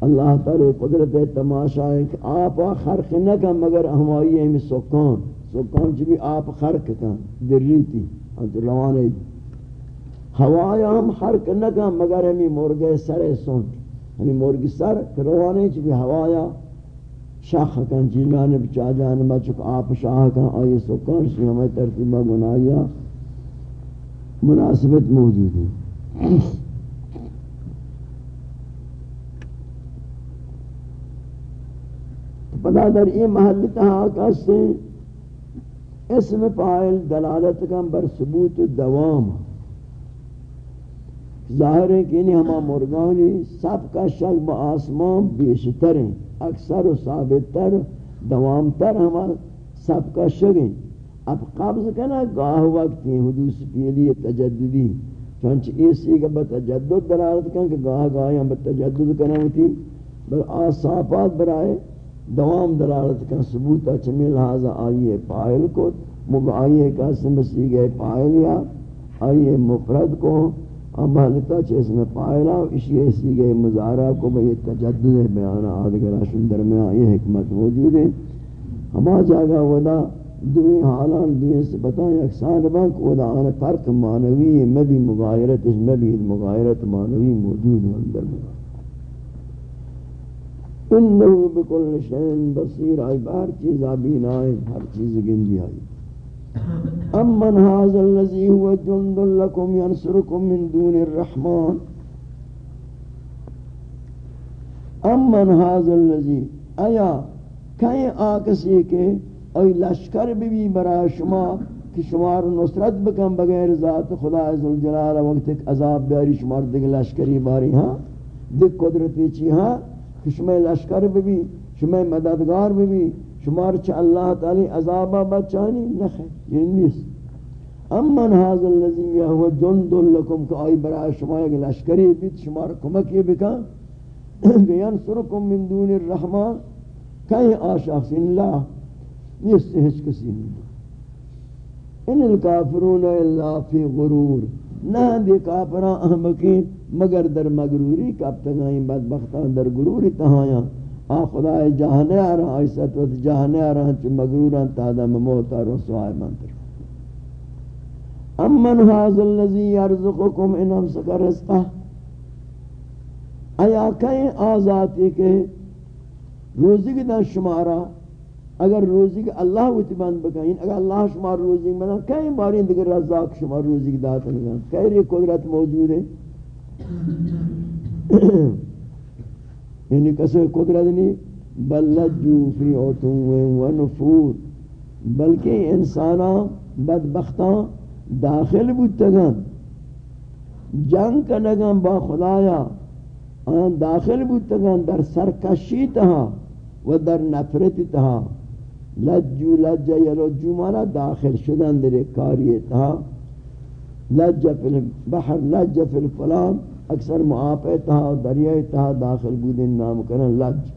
اللہ تعالی قدرت تماشا ہے کہ آپ خرق نہ کن، مگر ہمائی ہمیں سکان۔ سکان چی بھی آپ خرق کن در ریتی روانے ہوایا ہم خرق نہ کن، مگر ہمیں مرگے سر سونچ ہمیں مرگی سر روانے چی بھی ہوایا شاخ کن جیلان بچا جانبا چک آپ شاہ کن آئی سکان سی ہمیں ترتیبہ گناہیا مناسبت موجود ہے۔ پدا در یہ محل تہا کسے اسم فائل دلالت کم بر ثبوت دوام۔ ہے ظاہر ہے کہ ہما مرگانی سب کا شک با آسمان بیشتر ہیں، اکثر و ثابت تر دوام تر ہما سب کا شک ہیں۔ اب قبض کنا، گاہ وقت ہیں، حدوث پیلی تجددی چونچہ اسی کا بتجدد دلالت کن کہ گاہ گاہ ہم بتجدد کنا ہوتی۔ بل آصافات برائے دوام دلالت کن ثبوتا اچھا چمی لہذا آئیے پائل کو مگ آئیے کا سمسی گئے پائل یا آئیے مفرد کو۔ امالتا چیز میں پائلا اسی ایسی گئے مزارہ کو بھئی تجدد بیانا آدھگرہ شندر میں آئی حکمت موجود ہے۔ ہما جاگہ ودا دوی حالان دوی صفتان یکسان بانک او دا آن فرق معنوی مبی مغایرت اس مبی مغایرت معنوی موجود ہے اندر۔ میں انہو بکل شین بصیر آئی، بہر چیز آبین آئے، ہر چیز گندی آئی۔ امن هذا الذي هو جند لكم ينصركم من دون الرحمن. امن هذا الذي ایا کہیں آکسی کے اوی لشکر بھی بھی برای شما کہ شمار نصرت بکن بغیر ذات خدا عزالجلال وقت ایک عذاب بیاری شمار دیکھ لشکری باری ہاں؟ دیکھ قدرتی چی ہاں؟ کہ شما لشکر بھی بھی شما مددگار بھی بھی شمار چا اللہ تعالی عذابا بچانی نخیر، یہ نیست۔ امن حاضر اللذی یہو جند لکم کہ آئی برای شما ایک لشکری بیت شمار کمکی بکن۔ کہ ینصرکم من دون الرحمن۔ کہیں آشاخ اللہ نیست ہیچ کسی نہیں۔ ان الکافرون الا فی غرور۔ نہ دی کافران احمقین، مگر در مغروری کب تک آئیں بدبختان در غروری تہایا آ خدا جہانے آ رہا ایسا تو جہانے آ رہا چھ مغروران تادا مموتا رسوائے منتر امن حاضر اللذی یرزقکم ان امسک رزقہ ایا کہیں آزاتی کے روزی کی دن شمارا؟ اگر روزی کہ اللہ وتی بند بکائیں، اگر اللہ شما روزی بنا کئی باری دیگر رزاق شما روزی کی دات نہیں کئی قدرت موجود ہے۔ یعنی کسے قدرت نہیں، بل لجو فی عتو و نفور۔ بلکہ انسانا بدبختان داخل بودتگن جنگ کنگن با خدایا، آن داخل بودتگن در سرکشی تہا و در نفرت تہا لجو لجا یلجو مانا داخل شدن در کاری تہا لجا فی البحر لجا فی الفلان۔ اکثر معاپے تہا دریائے تہا داخل بودن نام کرن لج۔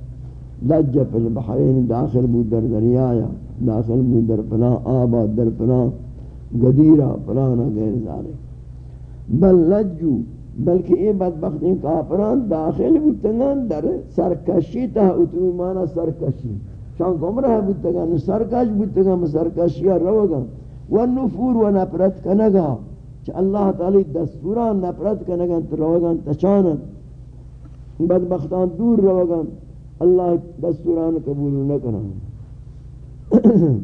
لجا فی البحرین داخل بود در دریایا، داخل بود در فلان آباد در فلان گدیرہ فلانا غیر ذالک۔ بل لجو، بلکہ یہ بدبخت ہیں کافران داخل بودتگان در سرکشی تا اتوی مانا سرکشی۔ شان گمراہ بودتگان سرکش بودتگان سرکشی روگان و نفور و نپرت کنگا۔ چا اللہ تعالی دستوران نپرت کنگان روگان تچانن بدبختان دور روگان اللہ دستوران قبول نکنن۔ <clears throat>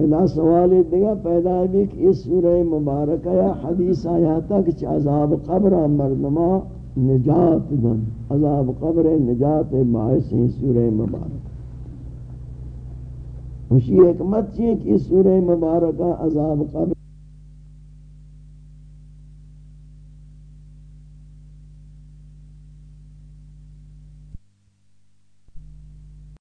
ادا سوال دیگا پیدا بھی کہ اس سورہ مبارکہ یا حدیث آیا تک کہ عذاب قبر مردما نجات دن۔ عذاب قبر نجات باعث ہیں سورہ مبارکہ۔ خوشی حکمت چیئے کہ اس سورہ مبارکہ عذاب قبر